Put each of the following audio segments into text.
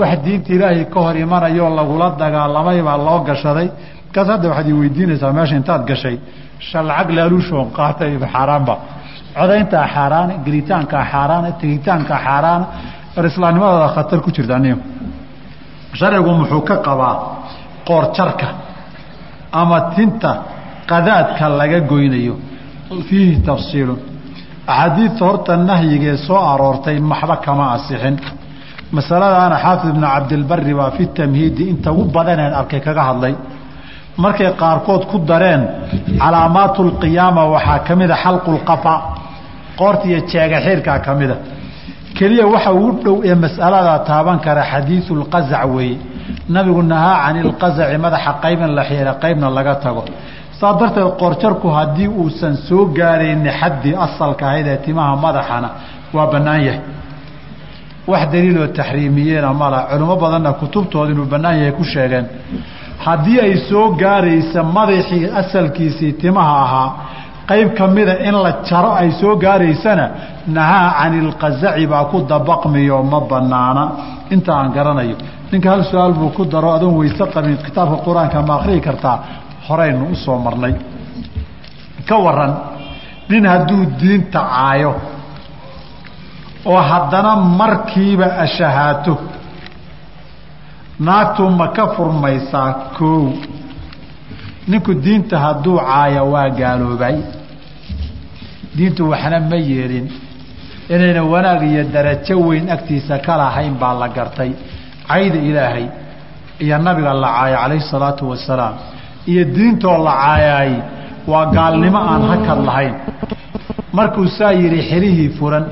wax diinta ilaahay ka hor imanayoo lagula dagaalamay baa loo gashaday. Markaas hadda waxaad i weydiinaysaa meesha intaad gashay shalcag laaluushoon qaatay xaaraanba. Codayntaa xaaraana gelitaankaa xaaraana tegitaankaa xaaraana war islaamnimadooda khatar ku jirta aniga. Sharcigu muxuu ka qabaa qoorjarka ama tinta qadaadka laga goynayo. Fiihi tafsiilun. Axaadiidta horta nahyigee soo aroortay maxba kama asixin masaladaana xaafid ibnu cabdilbari baa fi tamhiidi inta ugu badaneen arkay kaga hadlay. Markay qaarkood ku dareen calaamaatu lqiyaama waxaa ka mida xalqulqafa qoorta iyo jeega xiirkaa ka mida keliya waxa ugu dhow ee mas'alada taaban kara xadiidu lqazac weeye. Nabigu nahaa cani ilqazaci madaxa qayb la xiira qaybna laga tago. Saa darteed qoorjarku haddii uusan soo gaarayni xaddii asalka ahayd ee timaha madaxana waa bannaan yahay wax daliiloo taxriimiyeena mala culimo badanna kutubtooda inuu bannaan yahay ku sheegeen. Haddii ay soo gaaraysa madaxii asalkiisii timaha ahaa qayb ka mida in la jaro ay soo gaaraysana nahaa cani ilqazaci baa ku dabaqmiyo ma banaana inta aan garanayo ninka hal su'aal buu ku daro adoon weyse qabin kitaabka qur'aanka ma akhriyi kartaa horeynu u soo marnay. Ka waran nin hadduu diinta caayo oo haddana markiiba ashahaato. Naagtu ma ka furmaysaa koow ninku diinta hadduu caayo waa gaaloobay. Diintu waxna ma yeelin. Inayna wanaag iyo darajo weyn agtiisa ka lahayn baa la gartay. Cayda ilaahay iyo nabiga la caayo calayhi salaatu wasalaam iyo diintoo la caayaay waa gaalnimo aan hakad lahayn. Markuu saa yidhi xelihii furan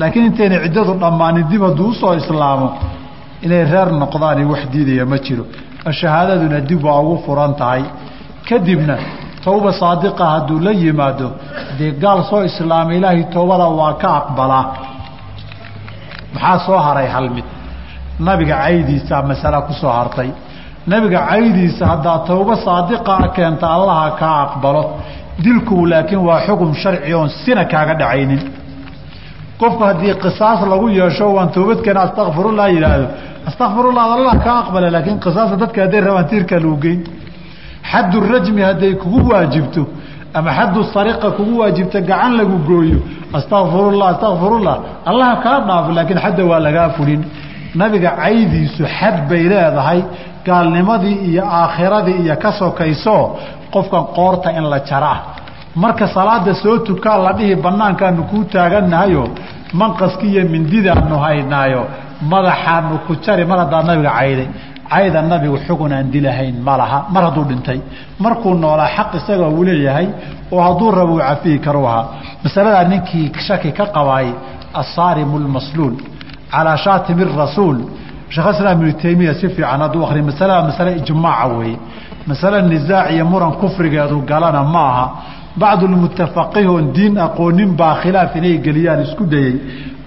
laakiin intayna ciddadu dhammaanin dib hadduu u soo islaamo inay reer noqdaan wax diidaya ma jiro. Shahaadaduna dib waa ugu furan tahay. Kadibna towba saadiqa hadduu la yimaado dee gaal soo islaama ilaahay towbada waa ka aqbalaa. Maxaa soo haray hal mid? Nabiga caydiisaa masala ku soo hartay. Nabiga caydiisa haddaa towba saadiqaa keenta allaha kaa aqbalo. Dilku laakiin waa xukun sharci oon sina kaaga dhacaynin qofku haddii qisaas lagu yeesho waan toobadkeena astakfirullah yidhaahdo. Astakfirullah allah kaa aqbala laakiin qisaasta dadka hadday rabaan tiirka lagu geyn. Xaddu rajmi hadday kugu waajibto ama xaddu sariqa kugu waajibto gacan lagu gooyo astakfirullah astakfirullah allaha kaa dhaafo laakiin xadda waa lagaa fulin nabiga caydiisu xad bay leedahay gaalnimadii iyo aakhiradii iyo ka sokayso qofkan qoorta in la jara marka salaada soo tukaa la dhihi banaankaanu kuu taagannahayo manqaski mindidaanu haynaayo madaxaanu ku jari mar haddaa nabiga cayday cayda nabigu xugun dilahayn ma laha mar hadduu dhintay. Markuu noolaa xaq isagoo uu leeyahay oo hadduu rabo uu cafiyi karu ahaa. Masaladaa ninkii shaki ka qabaayay assaarimu lmasluul calaa shaatimi rasuul sheekh islaam ibnu taymiya si fiican hadduu akriya masalada masale ijmaaca weeye. Masale nisaac iyo muran kufrigeedu galana ma aha bacdulmutafaqihoon diin aqoonin baa khilaaf inay geliyaan isku dayey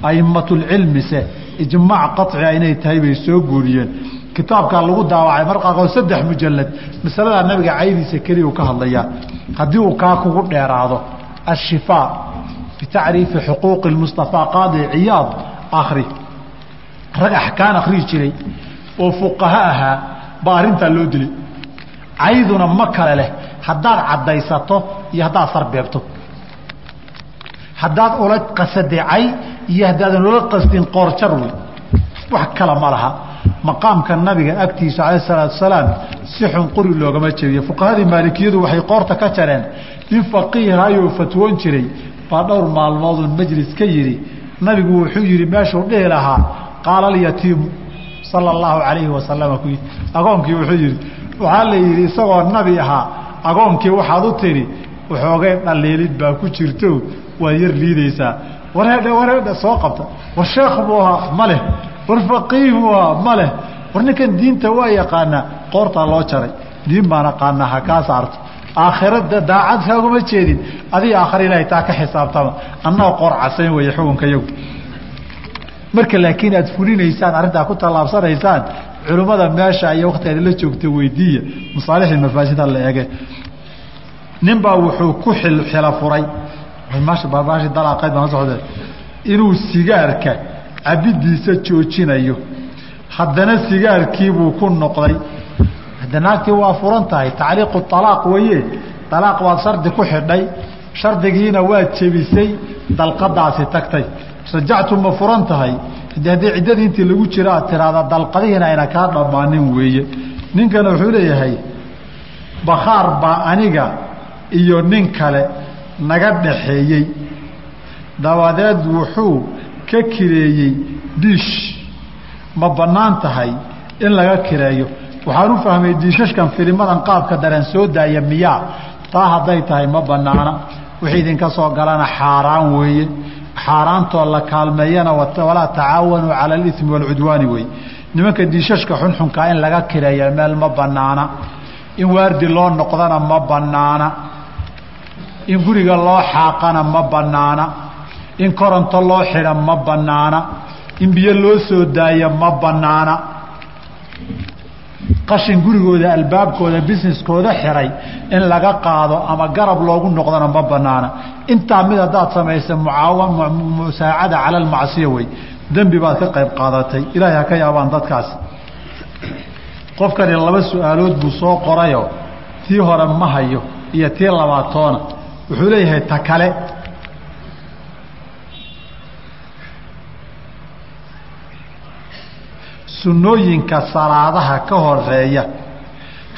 aimatulcilmise ijmaac qaciga inay tahay bay soo guuriyeen. Kitaabkaa lagu daawacay mar qaarkood saddex mujalad masaladaa nabiga caydiisa keliya uu ka hadlayaa. Haddii uu kaa kugu dheeraado ashifaa bitacriifi xuquuqi lmustafaa qaadi ciyaad akri rag axkaan akhrihi jiray oo fuqaha ahaa baa arrintaa loo dilay cayduna ma kale leh haddaad caddaysato iyo haddaad sarbeebto haddaad ula qasaday cay iyo haddaadan ula qasdin qoorjar wey. Wax kale ma laha. Maqaamka nabiga agtiisa calayh salaatu salaam si xun quri loogama jebiyo fuqahadii maalikiyadu waxay qoorta ka jareen nin faqiihayoo fatwoon jiray baa dhowr maalmoodun majlis ka yidhi. Nabigu wuxuu yidhi meeshuu dhihi lahaa? Qaala alyatiimu sala allahu calayhi wasalama ku yidhi. Agoonkii wuxuu yidhi waxaa la yidhi isagoo nabi ahaa agoonkii waxaad u tidhi waxoogay dhaliilid baa ku jirto waad yar liidaysaa wareedhe wareedhe soo qabta. War sheekh buu ahaa ma leh. War faqiih buu ahaa ma leh. War ninkan diinta waa yaqaanaa qoortaa loo jaray. Diin baan aqaanaa ha kaa saarto aakhirada daacad kaaguma jeedin. Adiga aakhira ilaahay taa ka xisaabtama. Annagoo qoor casayn weeye xukunka yagu marka laakiin aad fulinaysaan arrintaa ku tallaabsanaysaan culimmada meesha iyo waktigeeda la joogta weydiiya masaalixii mafaasida la eege ninbaa wuxuu ku xila furay. Inuu sigaarka cabidiisa joojinayo. Haddana sigaarkiibuu ku noqday. Hadda naagtii waa furan tahay. Tacliiqu alaaq weeye. Alaaq baad shardi ku xidhay. Shardigiina waad jebisay. Dalqadaasi tagtay rajactu ma furan tahay. Haddii ciddadii intii lagu jiro aad tiraahda dalqadihiina ayna kaa dhammaanin weeye. Ninkana wuxuu leeyahay bakhaar baa aniga iyo nin kale naga dhaxeeyey. Dabadeed wuxuu ka kireeyey diish. Ma bannaan tahay in laga kireeyo. Waxaan u fahmay diishashkan filimadan qaabka dareen soo daaya miyaa. Taa hadday tahay ma bannaana. Wixii idinka soo galana xaaraan weeye xaaraantoo la kaalmeeyana walaa tacaawanuu cala alimi waalcudwaani wey nimanka diishashka xunxunkaa in laga kireeya meel ma bannaana. In waardi loo noqdana ma bannaana. In guriga loo xaaqana ma bannaana. In koronto loo xidha ma bannaana. In biyo loo soo daaya ma bannaana qashin gurigooda albaabkooda businesskooda xiray in laga qaado ama garab loogu noqdona ma banaana. Intaa mid haddaad samaysa musaacada cala almacsiya wey dembi baad ka qayb qaadatay. Ilaahay ha ka yaabaan dadkaasi qofkani laba su'aalood buu soo qorayo. Tii hore ma hayo iyo tii labaatoona. Wuxuu leeyahay ta kale sunnooyinka salaadaha ka horreeya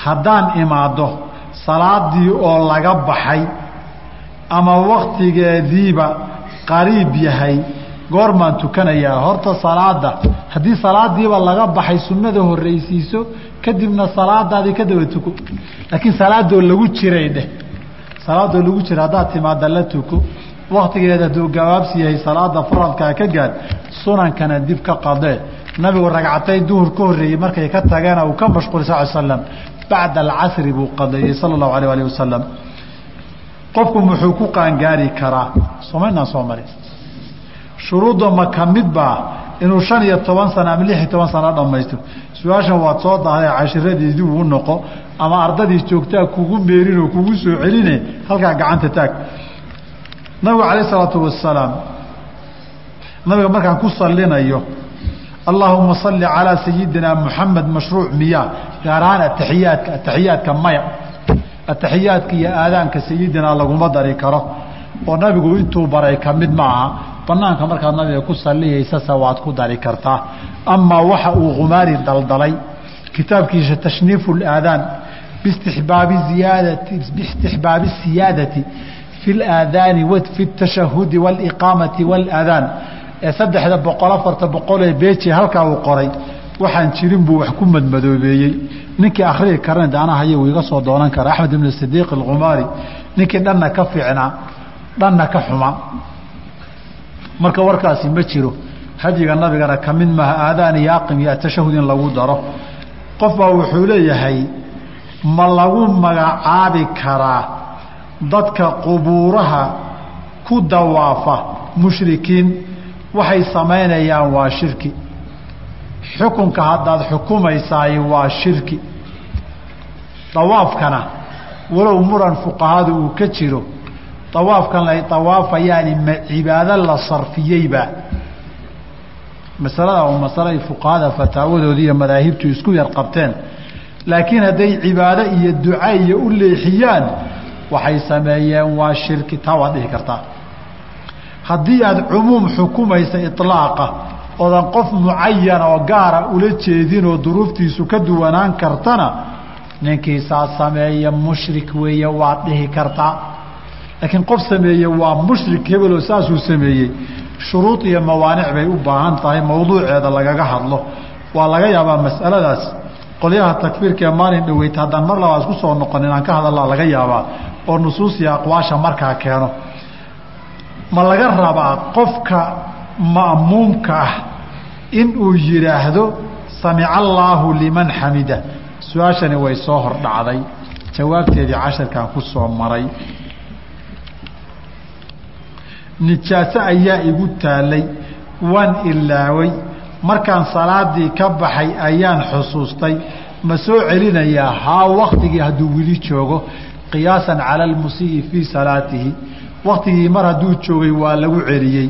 haddaan imaaddo salaadii oo laga baxay ama waktigeediiba qariib yahay goormaan tukanayaa. Horta salaada haddii salaadiiba laga baxay sunnada horreysiiso kadibna salaadaadii ka daba tuko. Laakiin salaadoo lagu jiray dheh. Salaadoo lagu jira haddaad timaada la tuko waktigeeda hadduu gabaabsi yahay salaada faradkaa ka gaad sunankana dib ka qadee nabigu ragcatay duhur ka horreeyey markay ka tageena uu ka mashquulay sal slam bacda alcasri buu qadeeyey sala allahu alayh alih wasalam qofku muxuu ku qaangaari karaa? Somaynaan soo marin. Shuruudda ma ka mid baa inuu shan iyo toban sano ama lix iyo toban sano dhammaysto. Su'aashan waad soo dahday cashiradii dib uu noqo ama ardadii joogtaa kugu meerinoo kugu soo celine halkaa gacanta taag nabigu calayh isalaatu wasalaam nabiga markaan ku salinayo allahuma salli calaa sayidina muxamed mashruuc miyaa gaar ahaan ataxiyaadka ataxiyaadka maya ataxiyaadka iyo aadaanka sayidinaa laguma dari karo. Oo nabigu intuu baray ka mid maaha banaanka markaad nabiga ku saliyaysase waad ku dari kartaa. Amaa waxa uu khumaari daldalay kitaabkiisa tashniifu laadaan bistixbaabi siyaadati fi laadaani fi tashahudi waliqaamati waladaan ee saddexda boqol afarta boqolee beji halkaa uu qoray waxaan jirin buu wax ku madmadoobeeyey ninkii akhriyi karana de ana hayagu iga soo doonan kara axmed ibn sidiiq alkhumaari ninkii dhanna ka fiicnaa dhanna ka xuma marka warkaasi ma jiro hadyiga nabigana ka maha aadaan iyo aqim iyo atashahud in lagu daro qof wuxuu leeyahay ma lagu magacaabi karaa dadka qubuuraha ku dawaafa mushrikiin waxay samaynayaan waa shirki. Xukunka haddaad xukumaysaay waa shirki. Dawaafkana walow muran fuqahadu uu ka jiro dawaafkan lay dawaafayaani ma cibaado la sarfiyeyba. Masalada oo masale ay fuqahada fataawadooda iyo madaahibtu isku yar qabteen laakiin hadday cibaado iyo duca iyo u leexiyaan waxay sameeyeen waa shirki taa waad dhihi kartaa. Haddii aada cumuum xukumaysa iطlaaqa oodan qof mucayana oo gaara ula jeedinoo duruuftiisu ka duwanaan kartana ninkii saa sameeye mushrik weeye waad dhihi kartaa. Laakiin qof sameeye waa mushrik hebeloo saasuu sameeyey. Shuruud iyo mawaanic bay u baahan tahay mawduuceeda lagaga hadlo. Waa laga yaabaa mas'aladaas. Qolyaha takfiirka ee maalin dhaweyta haddaan mar labaad isku soo noqon inaan ka hadalaa laga yaabaa oo nusuus iyo aqwaasha markaa keeno. Ma laga rabaa qofka ma'muumka ah inuu yidhaahdo samica allaahu liman xamida. Su'aashani way soo hordhacday jawaabteedii casharkan ku soo maray. Nijaaso ayaa igu taalay waan ilaaway. Markaan salaadii ka baxay ayaan xusuustay. Ma soo celinayaa haa waktigii hadduu weli joogo qiyaasan cala almusii fii salaatihi. Waktigii mar hadduu joogay waa lagu celiyey.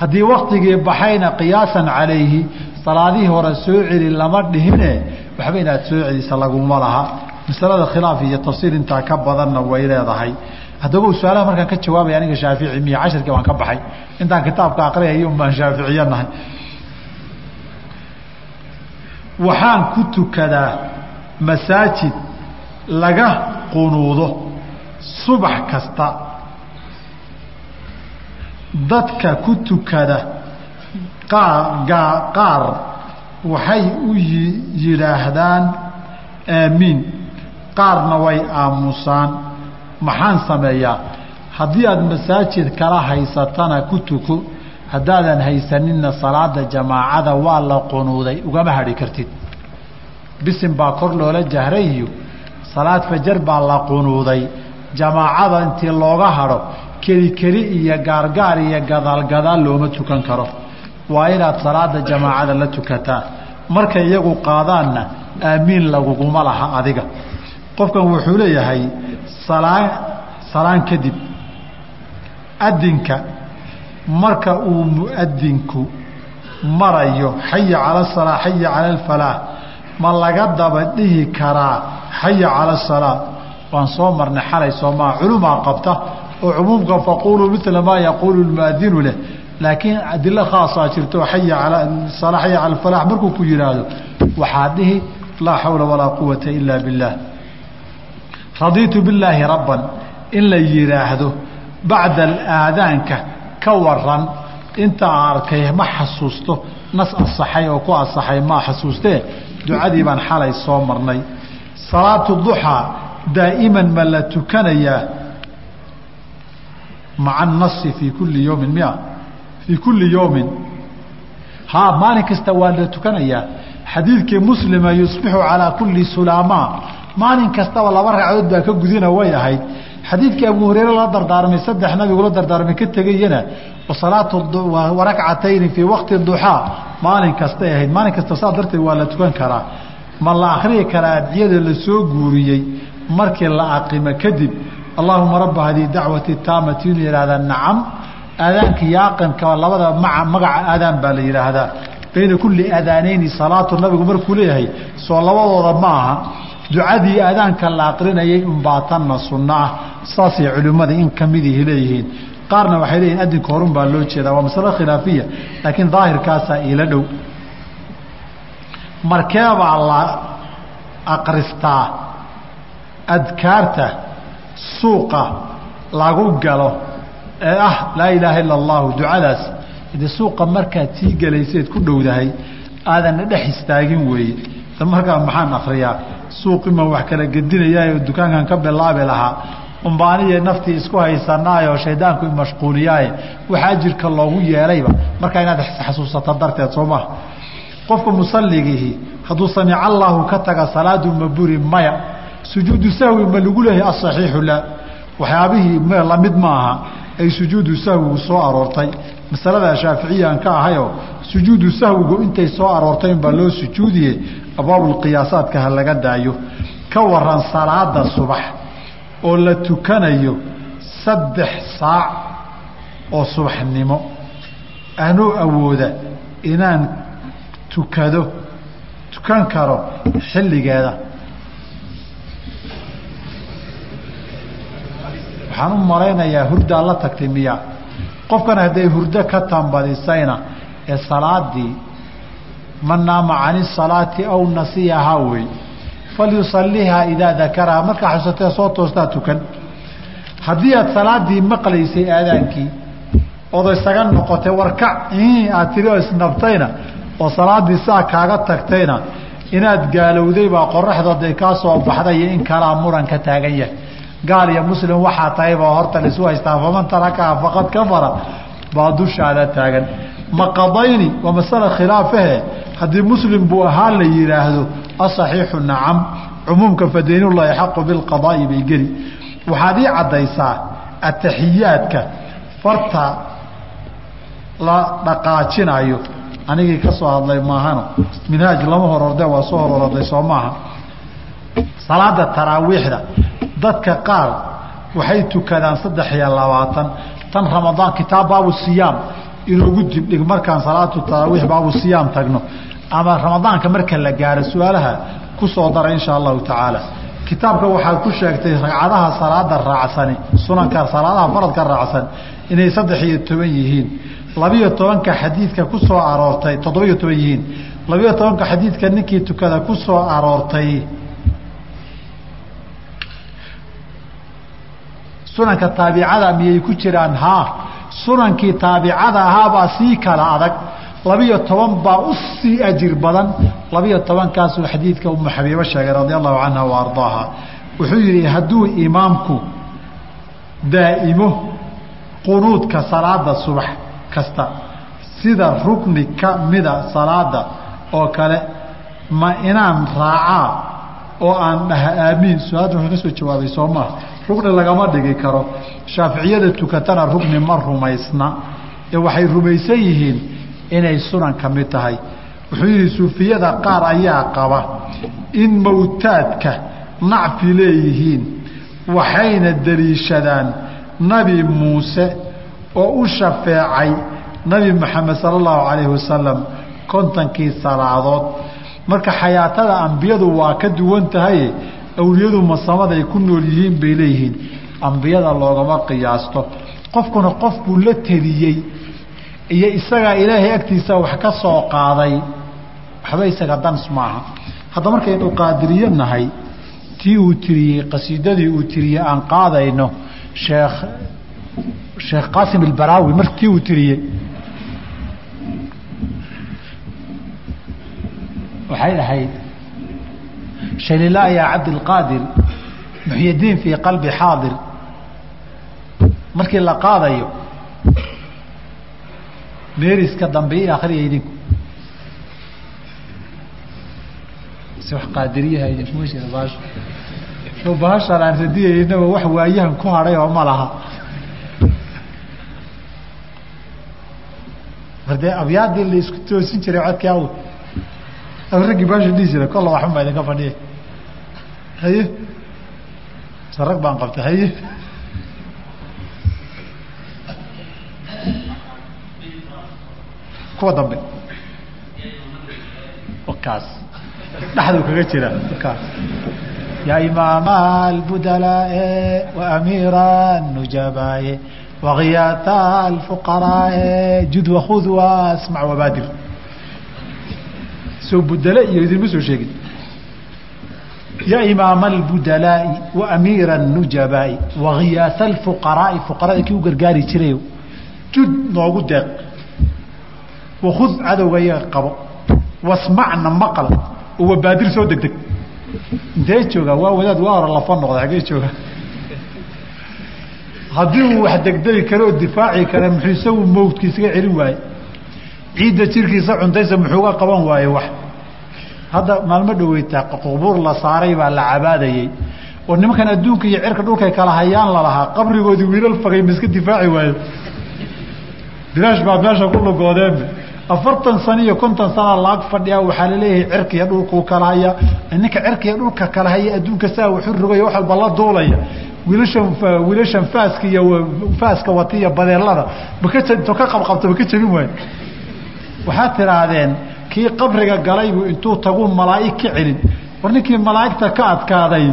Haddii waktigii baxayna qiyaasan calayhi salaadihii hore soo celi lama dhihine waxba inaad soo celisa laguma laha. Masalada khilaaf iyo tafsiir intaa ka badanna way leedahay. Haddaba su'aalaha markaan ka jawaabaya aniga shaafici miya cashirkii baan ka baxay. Intaan kitaabka aqriyayo un baan shaaficiye nahay. Waxaan ku tukadaa masaajid laga qunuudo subax kasta. Dadka ku tukada qaar waxay u yidhaahdaan aamiin qaarna way aamusaan. Maxaan sameeyaa? Haddii aada masaajid kala haysatana ku tuko haddaadan haysaninna salaada jamaacada waa la qunuuday. Ugama hadhi kartid. Bisin baa kor loola jahray iyo salaad fajar baa la qunuuday. Jamaacada intii looga hadho keli keli iyo gaargaar iyo gadaalgadaal looma tukan karo. Waa inaad salaada jamaacada la tukataa. Markay iyagu qaadaanna aamiin laguguma laha adiga. Qofkan wuxuu leeyahay salaan salaan kadib adinka marka uu muadinku marayo xaya cala asalaa xaya cala alfalaah ma laga daba dhihi karaa xaya cala asalaa waan soo marnay xalay soomaa culumaa qabta oo cumuumka faquuluu mila maa yaquulu lmuadinu leh. Laakiin adilo khaasaa jirto xaya ala xaya cala alfalax markuu ku yidhaahdo waxaa dhihi laa xawla walaa quwata ila biاllah radiitu billaahi rabban in la yidhaahdo bacda alaadaanka ka waran intaa arkay ma xasuusto nas asaxay oo ku asaxay maa xasuustee? Ducadii baan xalay soo marnay salaatu duxaa daa'iman ma la tukanayaa maca anasi fii kulli yowmin mia fii kulli yowmin haa maalin kasta waa la tukanayaa xadiidkii muslima yusbixu calaa kulli sulaamaa maalin kastaba laba ragcadood baa ka gudina way ahayd. Xadiidkii abu hureyre la dardaarmay saddex nabigula dardaarmay ka tegayana wasalaatu warakcatayni fii waqti duxaa maalin kastay ahayd. Maalin kasta saa darteed waa la tukan karaa ma la akriyi karaa adciyada la soo guuriyey markii la aqimo kadib allaahuma rabba haddii dacwati taamati inu yihahdaa nacam aadaanka iyo aqimka labada maa magaca aadaan baa la yidhaahdaa bayna kulli aadaaneyni salaatu nabigu markuu leeyahay soo labadooda ma aha. Ducadii aadaanka la aqrinayay unbaa tanna sunno ah. Saasay culimmada in ka midihi leeyihiin. Qaarna waxay leeyihiin adinka horun baa loo jeedaa waa masalo khilaafiya laakiin daahirkaasaa iila dhow markeebaa la aqristaa adkaarta suuqa lagu galo ee ah laa ilaaha ila allahu ducadaas de suuqa markaad sii gelayseed ku dhowdahay aadanna dhex istaagin weeye. Markaa maxaan akriyaa suuqiman wax kala gedinayaayo dukaankan ka bilaabi lahaa umbaaniya naftii isku haysanaayoo shaydaanku imashquuliyaaye waxaa jirka loogu yeelayba. Markaa inaad xasuusato darteed soo maha qofka musalligiihi hadduu samic allaahu ka taga salaadu ma buri maya sujuudu sahwi ma lagu leeyahay asaxiixu laa waxyaabihii la mid maaha ay sujuudu sahwigu soo aroortay. Masaladaa shaaficiyaan ka ahayoo sujuudu sahwigu intay soo aroortay unbaa loo sujuudiye abwaabulqiyaasaadka ha laga daayo. Ka waran salaada subax oo la tukanayo saddex saac oo subaxnimo. Anuu awooda inaan tukado tukan karo xilligeeda. Waxaan u malaynayaa hurdaa la tagtay miya. Qofkan hadday hurdo ka tambadisayna ee salaadii man naama can isalaati aw nasiyahaa wey falyusalihaa idaa dakaraha markaa xusatee soo toostaa tukan. Haddii aad salaadii maqlaysay aadaankii ood isaga noqotay warkac aad tiri oo isnabtayna oo salaadii saa kaaga tagtayna inaad gaalowday baa qoraxdooday kaa soo baxday in kalaa muran ka taagan yahay. Gaal iyo muslim waxaa tahay baa horta laisu haystaa faman tarakaha faqad kafara baa dushaada taagan. Maqadayni waa masala khilaafahe haddii muslim buu ahaa la yidhaahdo asaxiixu nacam cumuumka fadaynullahi xaqu bilqadaa'i bay geli. Waxaad ii caddaysaa ataxiyaadka farta la dhaqaajinayo anigii ka soo hadlay maahano minhaaj lama hororde waa soo hororday soo maaha. Salaada taraawiixda. Dadka qaar waxay tukadaan saddex iyo labaatan. Tan ramadaan kitaab baabu siyaam. Inoogu dibdhig markaan salaatu taraawiix baabu siyaam tagno. Ama ramadaanka marka la gaaro su'aalaha ku soo dara insha allahu tacaala. Kitaabka waxaad ku sheegtay ragcadaha salaada raacsani sunanka salaadaha faradka raacsan inay saddex iyo toban yihiin labiyo tobanka xadiidka ku soo aroortay toddoba-iyo toban yihiin labiyo tobanka xadiidka ninkii tukada ku aroortay. Sunanka taabicada miyay ku jiraan? Haa sunankii taabicada ahaabaa sii kala adag. Labiyo toban baa u ajir badan. Labiyo tobankaasuu xadiidka umu xabiibo sheegay radia allahu canha wa wuxuu yidhi hadduu imaamku daa'imo qunuudka salaada subax kasta. Sida rukni ka mida salaada oo kale ma inaan raacaa oo aan dhaha aamiin. Su'aadda wuxuu ka soo jawaabay soo maha rugni lagama dhigi karo. Shaaficiyada tukatana rugni ma rumaysna. Ee waxay rumaysan yihiin inay sunan ka mid tahay. Wuxuu yidhi suufiyada qaar ayaa qaba in mawtaadka nacfi leeyihiin waxayna deliishadaan nabi muuse oo u shafeecay nabi maxamed sala allahu calayhi wasalam kontonkii salaadood. Marka xayaatada ambiyadu waa ka duwan tahay awliyadu masamaday ku nool yihiin bay leeyihiin. Ambiyada loogama qiyaasto. Qofkuna qof buu la teliyey iyo isagaa ilaahay agtiisa wax ka soo qaaday. Waxba isaga dans maaha. Hadda markaynu qaadiriyo nahay tii uu tiriyey qasiidadii uu tiriyey aan qaadayno sheekh sheekh qaasim albaraawi mar tii uu tiriyey. Waxay ahayd shalilah yaa cabdilqaadir muxyidiin fii qalbi xaadir. Markii la qaadayo meeriska dambe i akriya idinku. Si wax qaadiriyaha idinkuma jira baasha o bahashaan aan radiyaynaba wax waayahan ku hadhay oo ma laha mar dee abyaadii la isku toosin jiray codkii aw raggii baasha dhihi jira kolla waxba ma idinka fadhiya haye? Se rag baan qabtay haye? Kuwa dambe. Kaas dhexduu kaga jira. Kaas yaa imaama albudalaae waamiira nujabaaye wakiyaata alfuqaraae jud wakud wasmac wabaadir soo budale iyo idinma soo sheegin ya imaama albudalaa'i waamiira nujabaai wakiyaata alfuqaraai fuqarada kii u gargaari jirayo jud noogu deeq wakud cadowga iyaga qabo wasmacna maqal oo wabaadir soo degdeg intee joogaa waa wadaad waa hore lafa noqda hagee jooga haddii uu wax degdegi karo oo difaaci kara muxuu isagu mawdka isaga celin waaye ciidda jirkiisa cuntaysa muxuuga qaban waaye wax. Hadda maalmo dhaweytaa qubuur la saaray baa la cabaadayey. Oo nimankan adduunka iyo cirka dhulkay kala hayaan lalahaa qabrigoodii wiilal fagay ma iska difaaci waayo bilaash baa meesha ku lugoodeen afartan sano iyo konton sana laag fadhiyaa waxaa la leeyahay cirkiiyo dhulkuu kala haya. Ninka cirkiiyo dhulka kala haya adduunka saa waxu rogaya wax walba la duulaya wiilashan wiilashan faaska iyo faaska wata iyo badeelada. To ka qabqabta maka jebin waayo waxaad tidhaahdeen kii qabriga galaybu intuu tagu malaa'ig ka celin. War ninkii malaa'igta ka adkaaday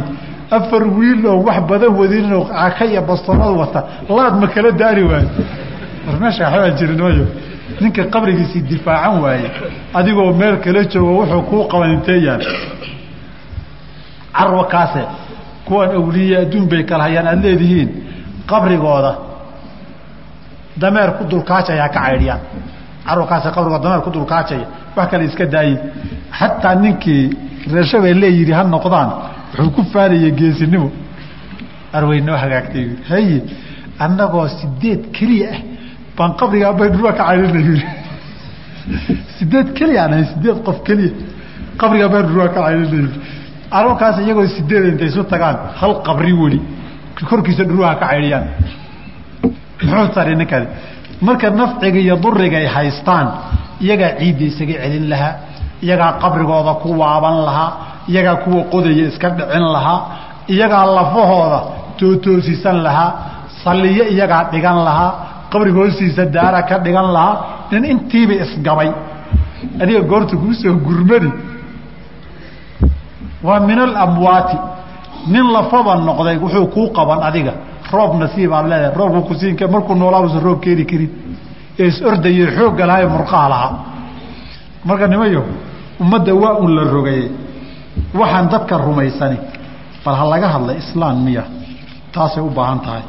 afar wiil oo wax badan wadinoo caka iyo bastonada wata. Laad ma kala daari waayo war meesha waxbaa jirinooyo ninka qabrigiisii difaacan waaye. Adigoo meel kala joogo wuxuu kuu qaban intee yaal carwa kaase kuwan awliye adduun bay kala hayaan aada leedihiin. Qabrigooda dameer ku dulkaajaya ka caydhiyaan carwakaase qabrigooda dameer ku dulkaajaya. Wax kale iska daaye xataa ninkii reershabee leeyidhi ha noqdaan wuxuu ku faanaya geesinimo. Arweynoo hagaagtay. Haye annagoo sideed keliya ah baan qabrigaa baydhurwa ka caydhinay sideed keliya aan ahay sideed qof keliya. Qabrigaa baydhurwa ka caydhinay arookaas iyagoo sideed intay isu tagaan hal qabri weli. Korkiisa dhurwaha ka caydhiyaan muxuu tari ninkani marka nafciga iyo duriga ay haystaan iyagaa ciidda isaga celin lahaa iyagaa qabrigooda ku waaban lahaa iyagaa kuwa qodaya iska dhicin lahaa iyagaa lafahooda tootoosisan lahaa salliyo iyagaa dhigan lahaa qabriga hoostiisa daara ka dhigan lahaa nin intiiba isgabay adiga goorta kuu soo gurmadi waa min alamwaati nin lafaba noqday wuxuu kuu qaban adiga. Roob nasiib leedahay roobku kusiinka markuu noolaabusan roob keeni karin. Ee is ordaye xoogga lahaa ee murqaha lahaa. Marka nimayo ummadda waa un la rogayey waxaan dadka rumaysani. Bal ha laga hadla islaan miya. Taasay u baahan tahay.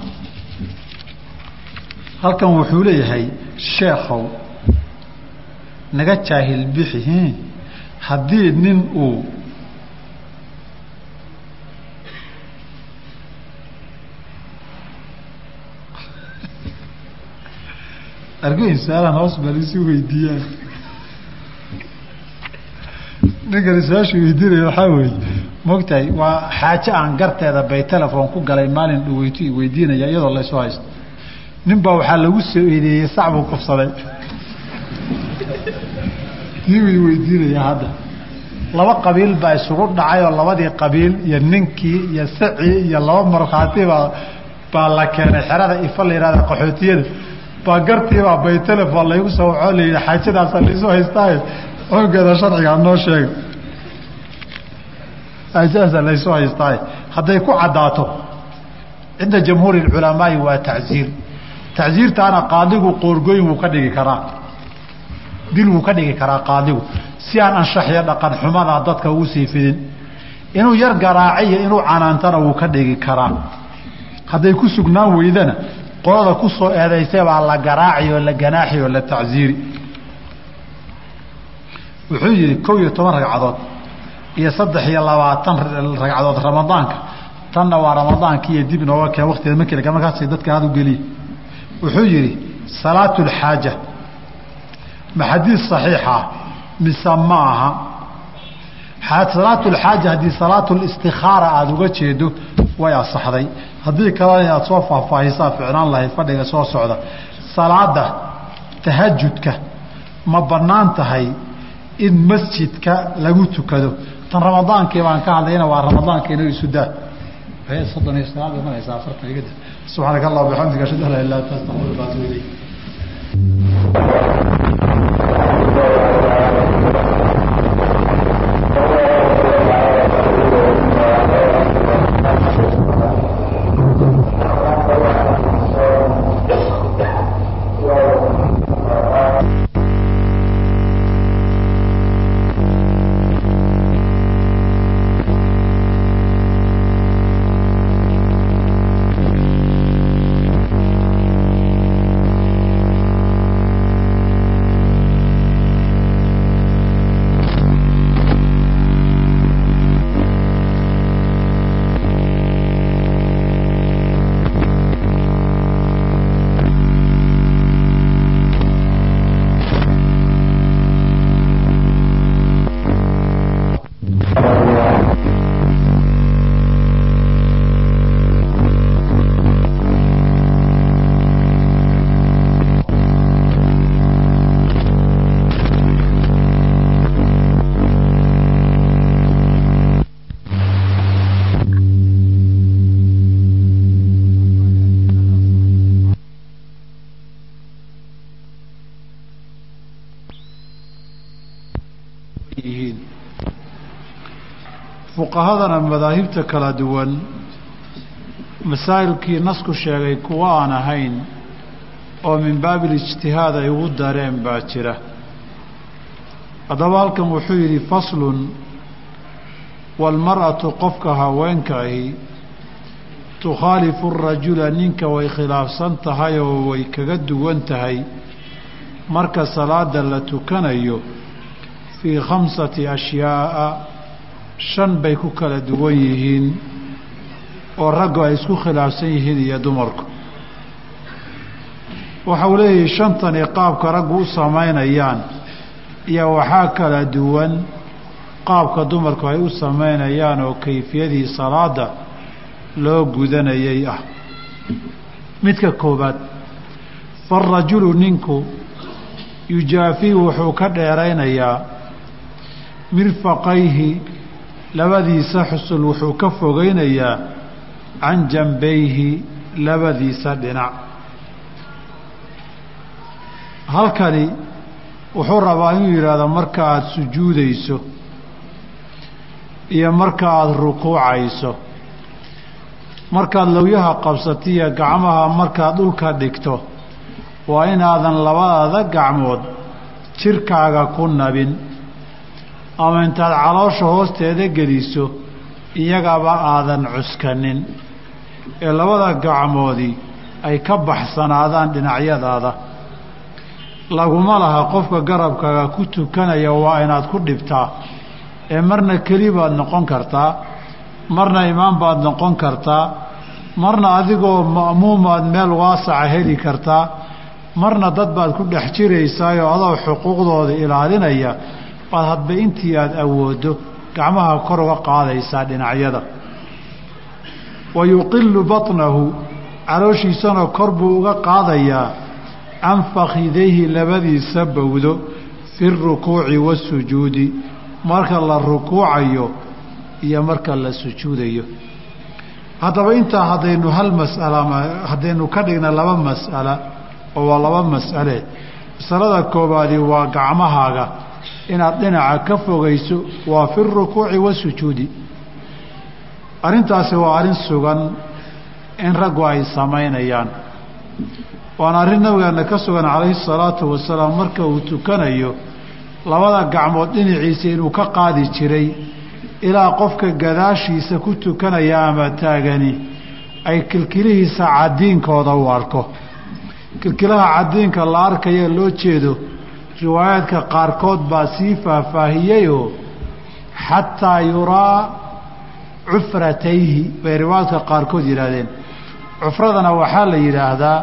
Halkan wuxuu leeyahay sheekhow naga jaahil bixi haddii nin uu argoyn su'aalaan hoos bal isu weydiiyaan. Ninkan su'aashu weydiinaya waxaa weeye mogtahay waa xaaje aan garteeda bay telefon ku galay maalin dhaweyto i weydiinaya iyadoo laysu haysto. Nin baa waxaa lagu soo eedeeyey sac buu kufsaday. Tii way weydiinayaa hadda. Laba qabiil baa isugu dhacay oo labadii qabiil iyo ninkii iyo sacii iyo laba markhaati baa baa la keenay xerada ifa la yihahda qaxootiyada baa gartiibaa bay telefon laygu soo wacoo layidhi xaajadaasa laisu haystaaye xoogeeda sharcigaa noo sheega xaajadaasa laysu haystaaye hadday ku caddaato cinda jamhuuri culamaai waa tacsiir. Tacsiirtaana qaadigu qoorgoyn wuu ka dhigi karaa. Dil wuu ka dhigi karaa qaadigu. Si aan anshaxyo dhaqan xumadaa dadka ugu sii fidin inuu yar garaaciyo inuu canaantana wuu ka dhigi karaa. Hadday ku sugnaan weydana qolada ku soo baa la garaaci la ganaaxi la tacsiiri. Wuxuu yidhi kow iyo toban ragcadood iyo saddex iyo labaatan ragcadood ramadaanka tanna waa ramadaanka iyo dib inooga keen waktigeed markii markaas dadka aad u geliya wuxuu yidhi salaatu lxaaja ma xadiid saxiixa mise ma aha? Salaatu lxaaja haddii salaatu listikaara aada uga jeedo way asaxday haddii kalena inaad soo faahfaahisaa ficnaan lahayd fadhiga soo socda salaada tahajudka ma bannaan tahay in masjidka lagu tukado. Tan ramadaankii baan ka hadlayna waa ramadaanka inoo isu daa. Soddon iyo sagaal bay maraysaa afartan igada subxaanaka allah bixamdika ashhadu an laa illa anta astaghfiruka wa atuubu ilayk fuqahadana madaahibta kala duwan masaa'ilkii nasku sheegay kuwa aan ahayn oo min baabilijtihaad ay ugu dareen baa jira. Haddaba halkan wuxuu yidhi faslun waalmar'atu qofka haweenka ahi tukhaalifu arajula ninka way khilaafsan tahay oo way kaga duwan tahay marka salaada la tukanayo fii khamsati ashyaa'a shan bay ku kala duwan yihiin oo raggu ay isku khilaafsan yihiin iyo dumarku. Waxa uu leeyahay shantani qaabka raggu u samaynayaan iyo waxaa kala duwan qaabka dumarku ay u samaynayaan oo kayfiyadii salaada loo gudanayay ah. Midka koobaad faarajulu ninku yujaafii wuxuu ka dheeraynayaa mirfaqayhi labadiisa xusul wuxuu ka fogeynayaa can jambayhi labadiisa dhinac. Halkani wuxuu rabaa inuu yidhaahdo marka aada sujuudayso iyo marka aada rukuucayso. Markaad lawyaha qabsatiyo gacmaha markaad dhulka dhigto waa inaadan labadaada gacmood jirkaaga ku nabin ama intaad caloosha hoosteeda geliso iyagaba aadan cuskanin. Ee labada gacmoodii ay ka baxsanaadaan dhinacyadaada. Laguma laha qofka garabkaaga ku tukanaya waa inaad ku dhibtaa. Ee marna keli baad noqon kartaa marna imaam baad noqon kartaa marna adigoo ma'muumaad meel waasaca heli kartaa marna dad baad ku dhex jiraysaayoo adoo xuquuqdooda ilaalinaya baad hadba intii aada awooddo gacmaha kor uga qaadaysaa dhinacyada. Wa yuqilu batnahu calooshiisana kor buu uga qaadayaa can fakhidayhi labadiisa bowdo fi rukuuci waasujuudi marka la rukuucayo iyo marka la sujuudayo. Haddaba intaa haddaynu hal mas'ala haddaynu ka dhigna laba mas'ala oo waa laba mas'ale. Masalada koobaadi waa gacmahaaga inaad dhinaca ka fogayso waa fi rukuuci wasujuudi arrintaasi waa arrin sugan in raggu ay samaynayaan. Waana arrin nabigeena ka sugan calayhi salaatu wasalaam marka uu tukanayo labada gacmood dhinaciisa inuu ka qaadi jiray ilaa qofka gadaashiisa ku tukanaya ama taagani ay kilkilihiisa cadiinkooda u arko. Kilkilaha cadiinka la arkaya loo jeedo riwaayaadka qaarkood baa sii faahfaahiyeyoo xataa yuraa cufratayhi bay riwaayaadka qaarkood yidhaahdeen. Cufradana waxaa la yidhaahdaa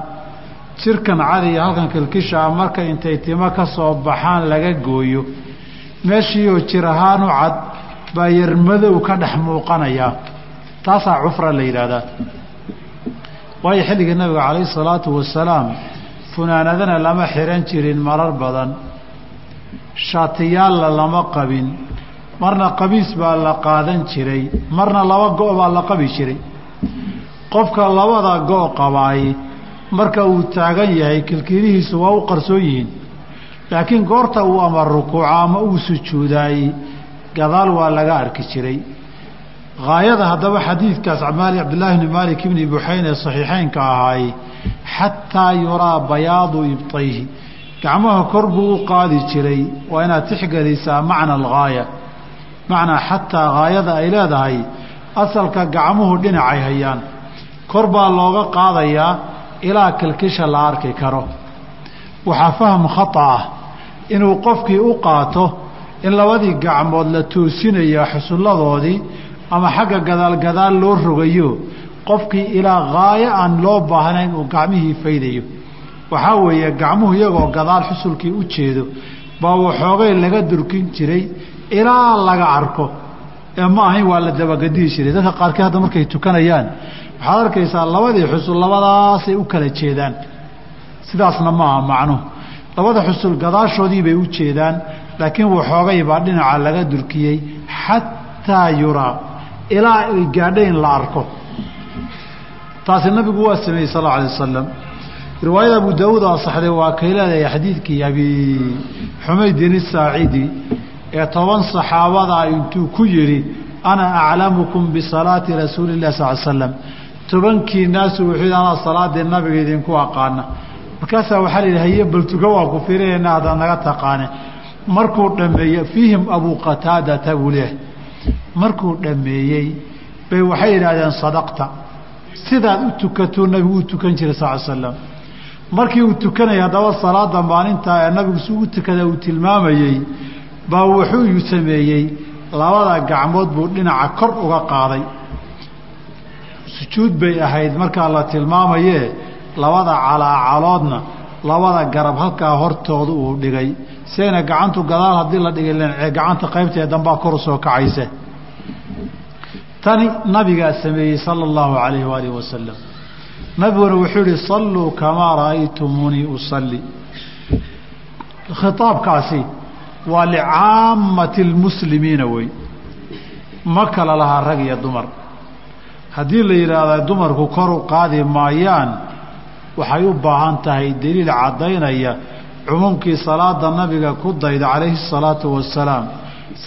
jirkan cadi iyo halkan kilkishaa marka intay timo ka soo baxaan laga gooyo meeshiioo jir ahaan u cad baa yarmadow ka dhex muuqanayaa taasaa cufra la yidhaahdaa. Waayo xilligii nabiga calayhi salaatu wasalaam funaanadana lama xihan jirin marar badan shaatiyaalla lama qabin. Marna qamiis baa la qaadan jiray. Marna laba go' baa la qabi jiray. Qofka labada go' qabaay marka uu taagan yahay kilkilihiisu waa u qarsoon yihiin. Laakiin goorta uu ama rukuuco ama uu sujuudaayey gadaal waa laga arki jiray. Haayada haddaba xadiidkaas cabdillaahi bni maalik ibni buxayn ee saxiixeynka ahaay xataa yuraa bayaadu ibtayhi gacmaha kor buu u qaadi jiray. Waa inaad tixgelisaa macna alghaaya. Macnaa xataa haayada ay leedahay asalka gacmuhu dhinacay hayaan. Kor baa looga qaadayaa ilaa kilkisha la arki karo. Waxaa faham khata ah inuu qofkii u qaato in labadii gacmood la toosinayo xusulladoodii ama xagga gadaal gadaal loo rogayo. Qofkii ilaa haayo aan loo baahnayn uu gacmihii faydayo waxaa weeye gacmuhu iyagoo gadaal xusulkii u jeedo baa waxoogay laga durkin jiray ilaa laga arko. Ee ma ahayn waa la dabagadihi jiray. Dadka qaarkii hadda markay tukanayaan waxaad arkaysaa labadii xusul labadaasay u kala jeedaan. Sidaasna maaha macnuhu labada xusul gadaashoodii bay u jeedaan laakiin waxoogay baa dhinaca laga durkiyey xataa yuraa ilaa ay gaadha in la arko. Taasi nabigu waa sameeyey sal alla alay wasalam riwaayada abu daawuud asaxday waa kay leedahay xadiidkii abi xumaydin isaacidi ee toban saxaabada intuu ku yidhi ana aclamukum bisalaati rasuuli illahi sal slam tobankii naasu wuxuu yidhi anaa salaadii nabiga idinku aqaana. Markaasaa waxaa la yidhi haye baltuga waa ku firinayna haddaad naga taqaane. Markuu dhammeeye fiihim abuu qataadata buu leehay markuu dhammeeyey bay waxay yidhaahdeen sadaqta. Sidaad u tukatuu nabigu u tukan jiray sal slam markii uu tukanayay haddaba salaada maalintaa ee nabigu si tukada uu tilmaamayey baa wuxuu sameeyey labada gacmood buu dhinaca kor uga qaaday. Sujuud bay ahayd markaa la tilmaamayee labada calaacaloodna labada garab halkaa hortooda uu dhigay. Siayna gacantu gadaal haddii la dhigay gacanta qaybtee dambaa kor u soo kacayse. Tani nabigaa sameeyey sala allahu calayhi waalihi wasalam nabiguna wuxuu yihi salluu kamaa ra'aytumuunii usalli. Khitaabkaasi waa licaamati lmuslimiina wey. Ma kala lahaa rag iyo dumar. Haddii la yidhaahda dumarku kor u qaadi maayaan waxay u baahan tahay deliil caddaynaya cumuumkii salaada nabiga ku dayda calayhi salaatu wasalaam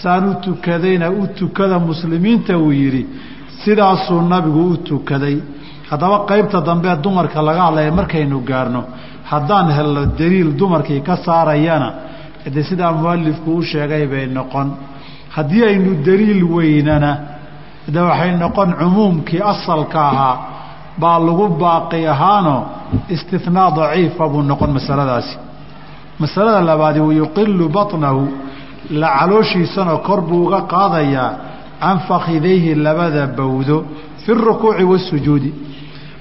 saan u tukadayna u tukada muslimiinta uu yidhi. Sidaasuu nabigu u tukaday haddaba qeybta dambe dumarka laga hadlaya markaynu gaarno haddaan helno daliil dumarkii ka saarayana de sidaa mualifku u sheegay bay noqon. Haddii aynu daliil weynana de waxay noqon cumuumkii asalka ahaa baa lagu baaqi ahaano istinaa daciifa buu noqon masaladaasi. Masalada labaadi wayuqilu baطnahu la calooshiisana kor buu uga qaadayaa can fakidayhi labada bawdo fi rukuuci wasujuudi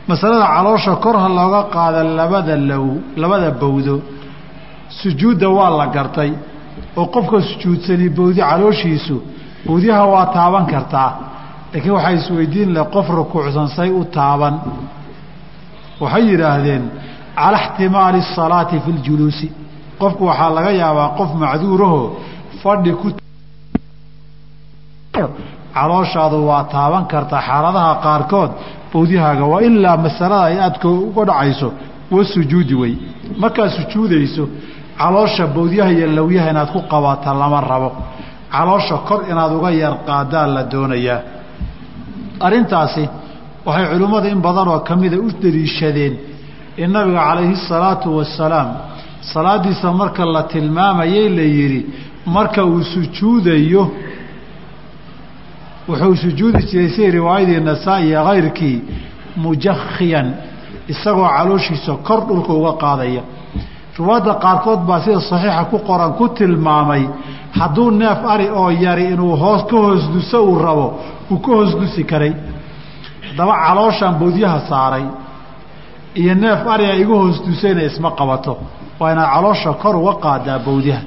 masalada caloosha kor ha looga qaada labada low labada bawdo sujuudda waa la gartay oo qofka sujuudsani bawdi calooshiisu bawdyaha waa taaban kartaa. Laakiin waxaa isweydiin leh qof rukuucsan say u taaban. Waxay yidhaahdeen cala ixtimaali asalaati fi ljuluusi qofku waxaa laga yaabaa qof macduuraho fadhi ku calooshaadu waa taaban kartaa. Xaaladaha qaarkood bawdyahaaga waa ilaa masalada ay aadka uga dhacayso wa sujuudi wey markaad sujuudayso caloosha bawdyaha iyo lawyaha inaad ku qabata lama rabo. Caloosha kor inaad uga yar qaadaa la doonayaa. Arrintaasi waxay culimmada in badan oo ka mida u daliishadeen in nabiga calayhi salaatu wasalaam salaadiisa marka la tilmaamayay la yidhi marka uu sujuudayo wuxuu sujuudi jiray si riwaayadii nasaa-i iyo kayrkii mujakhiyan isagoo calooshiisa kor dhulka uga qaadaya. Riwaayadda qaarkood baa sida saxiixa ku qoran ku tilmaamay hadduu neef ari oo yari inuu hoos ka hoos duso uu rabo uu ka hoos dusi karay. Haddaba calooshaan bawdyaha saaray iyo neef ari a igu hoos dusayna isma qabato. Waa inaad caloosha kor uga qaadaa bawdyaha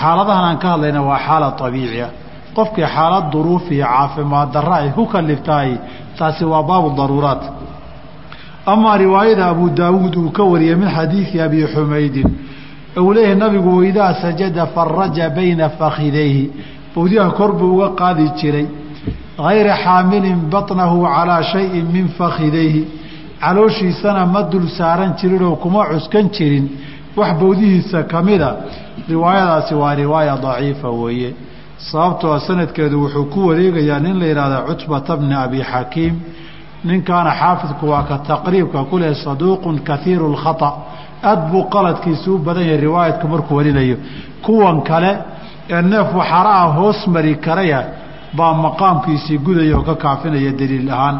xaaladahan aan ka hadlayna waa xaalad abiici ah qofkii xaalad duruuf iyo caafimaad darra ay ku kaliftahay taasi waa baabu daruuraat. Amaa riwaayada abu daawuud uu ka wariyey min xadiidi abi xumaydin uu leeyahay nabigu waidaa sajada faraja bayna fakidayhi bawdyaha kor buu uga qaadi jiray hayra xaamilin baطnahu calaa shayin min fakidayhi calooshiisana ma dul saaran jirinoo kuma cuskan jirin. Wax bawdihiisa ka mida riwaayadaasi waa riwaaya daciifa weeye sababtoo sanadkeedu wuxuu ku wareegayaa nin la yidhahda cutbata bni abi xakiim ninkaana xaafidku waa ka taqriibka ku leh saduuqun kaiiru اlkhata aad buu qaladkiisu u badan yahay riwaayadku markuu warinayo. Kuwan kale ee neef waxara ah hoos mari karaya baa maqaamkiisii gudaya oo ka kaafinaya daliil ahaan.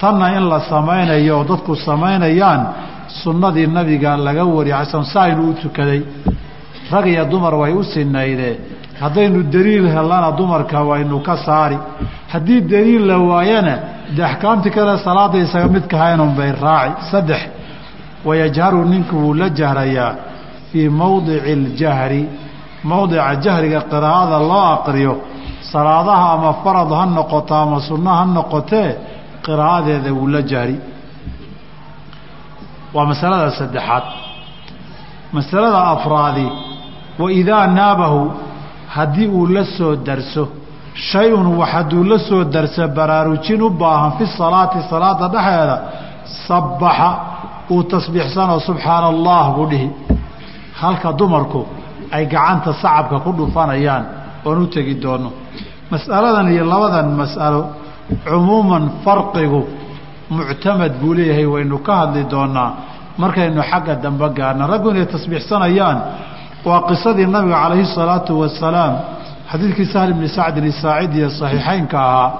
Tanna in la samaynayo oo dadku samaynayaan sunnadii nabiga laga wariyay xasan saa inuu u tukaday. Rag iyo dumar way u sinaydee haddaynu daliil hellana dumarka waynu ka saari. Haddii daliil la waayana de axkaamtii kale salaada isaga midka haynun bay raaci. Saddex wayajharu ninku wuu la jahrayaa fii mowdici اljahri mowdica jahriga qiraa'ada loo aqriyo salaadaha ama farad ha noqoto ama sunno ha noqotee qiraa'adeeda wuu la jahri. Waa masalada saddexaad. Masalada afraadi waidaa naabahu haddii uu la soo darso shay-un wax hadduu la soo darso baraarujin u baahan fi salaati salaada dhexeeda sabbaxa uu tasbiixsanoo subxaana allah buu dhihi. Halka dumarku ay gacanta sacabka ku dhufanayaan oon u tegi doono. Mas'aladan iyo labadan mas'alo cumuuman farqigu muctamad buu leeyahay waynu ka hadli doonaa markaynu xagga dambe gaarna raggu inay tasbiixsanayaan waa qisadii nabiga calayhi salaatu wasalaam xadiidkii sahl bni sacdin isaacidi ee saxiixeynka ahaa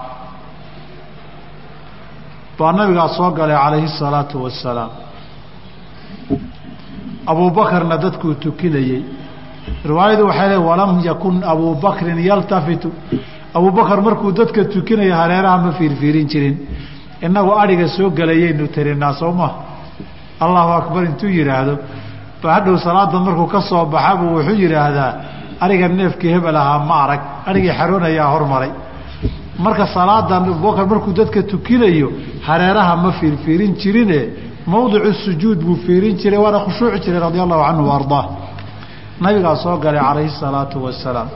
baa nabigaa soo galay calayhi salaatu wasalaam abuubakarna dadkuu tukinayey riwaayadu waxay leey walam yakun abuubakrin yaltafitu. Abuubakar markuu dadka tukinaya hareeraha ma fiirfiirin jirin. Innagu adhiga soo gelayaynu tirinaa soo maha allahu akbar intuu yidhaahdo ba hadhow salaada markuu ka soo baxabuu wuxuu yidhaahdaa ariga neefkii hebel ahaa ma arag. Arigii xaroonayaa hormaray. Marka salaadan abubakar markuu dadka tukinayo hareeraha ma fiirfiirin jirine mowdicu sujuud buu fiirin jiray waana khushuuci jiray radia allahu canhu wa nabigaa soo galay calayhi salaatu wasalaam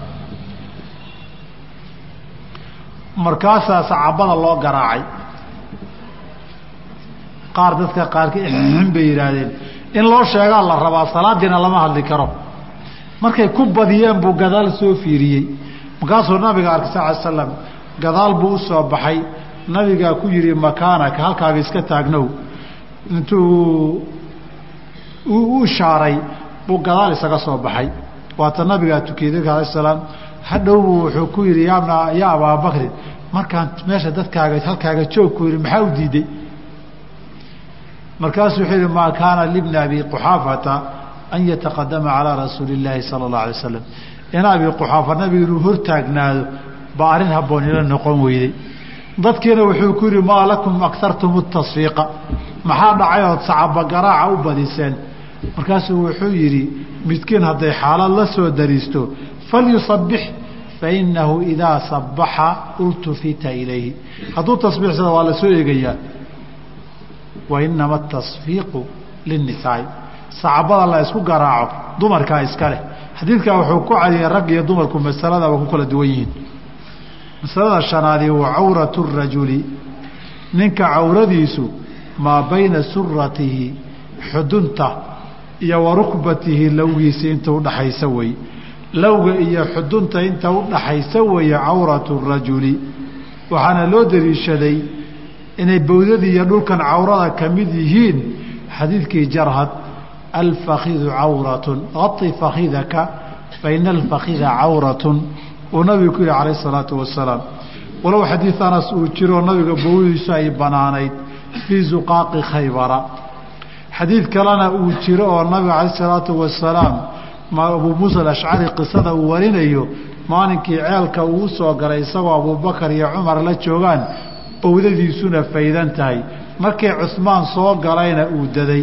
markaasaa sacaabada loo garaacay. Qaar dadka qaarka bay yidhaahdeen in loo sheegaa la rabaa salaadiina lama hadli karo. Markay ku badiyeen buu gadaal soo fiiriyey. Markaasuu nabiga arkay sal l slam gadaal buu u baxay. Nabigaa ku yidhi makaanaka halkaaga iska taagnow. Intuu u ishaaray buu gadaal isaga soo baxay. Waata nabigaa tukiyey ala salaam hadhowbuu wuxuu ku yidhi yaa abaabakrin markaan meesha dadkaaga halkaaga joog ku yidhi maxaa u diiday markaasuu wuxuu yihi maa kaana libni abi quxaafata an yataqadama calaa rasuuli illaahi sala اllah alay wasalam in abi quxaafa nabiga inuu hortaagnaado baa arrin habboon ila noqon weyday. Dadkiina wuxuu ku yihi maa lakum akartum tasfiiqa maxaa dhacay ood sacaba garaaca u badiseen? Markaasuu wuxuu yidhi midkiin hadday xaalad la soo dariisto falyusabix fainahu idaa sabaxa ultufita ilayhi. Hadduu tasbiixsado waa la soo eegayaa wainama atasfiiqu linnisaai sacabada la isku garaaco dumarkaa iska leh. Xadiidkaa wuxuu ku cadiyey rag iyo dumarku masaladaba ku kala duwan yihiin. Masalada shanaadi wa cawratu rajuli. Ninka cawradiisu maa bayna suratihi xudunta iyo wa rukbatihi inta udhaxaysa wey. Lowga iyo xudunta inta udhaxaysa weeye cawratu rajuli. Waxaana loo daliishaday inay bawdadii iyo dhulkan cawrada ka mid yihiin xadiidkii jarhad alfakidu cawratun ai fakidaka faina alfakida cawratun uu nabigu ku yihi calayh isalaatu wasalaam. Walow xadiid uu jiroo nabiga bawdiisu ay banaanayd fii zuqaaqi khaybara. Xadiid kalena uu jiro oo nabiga calayh isalaatu wasalaam abuu muusa alashcari qisada uu warinayo maalinkii ceelka uu soo galay isagoo abuubakar iyo cumar la joogaan bawdadiisuna faydan tahay. Markii cusmaan soo galayna uu daday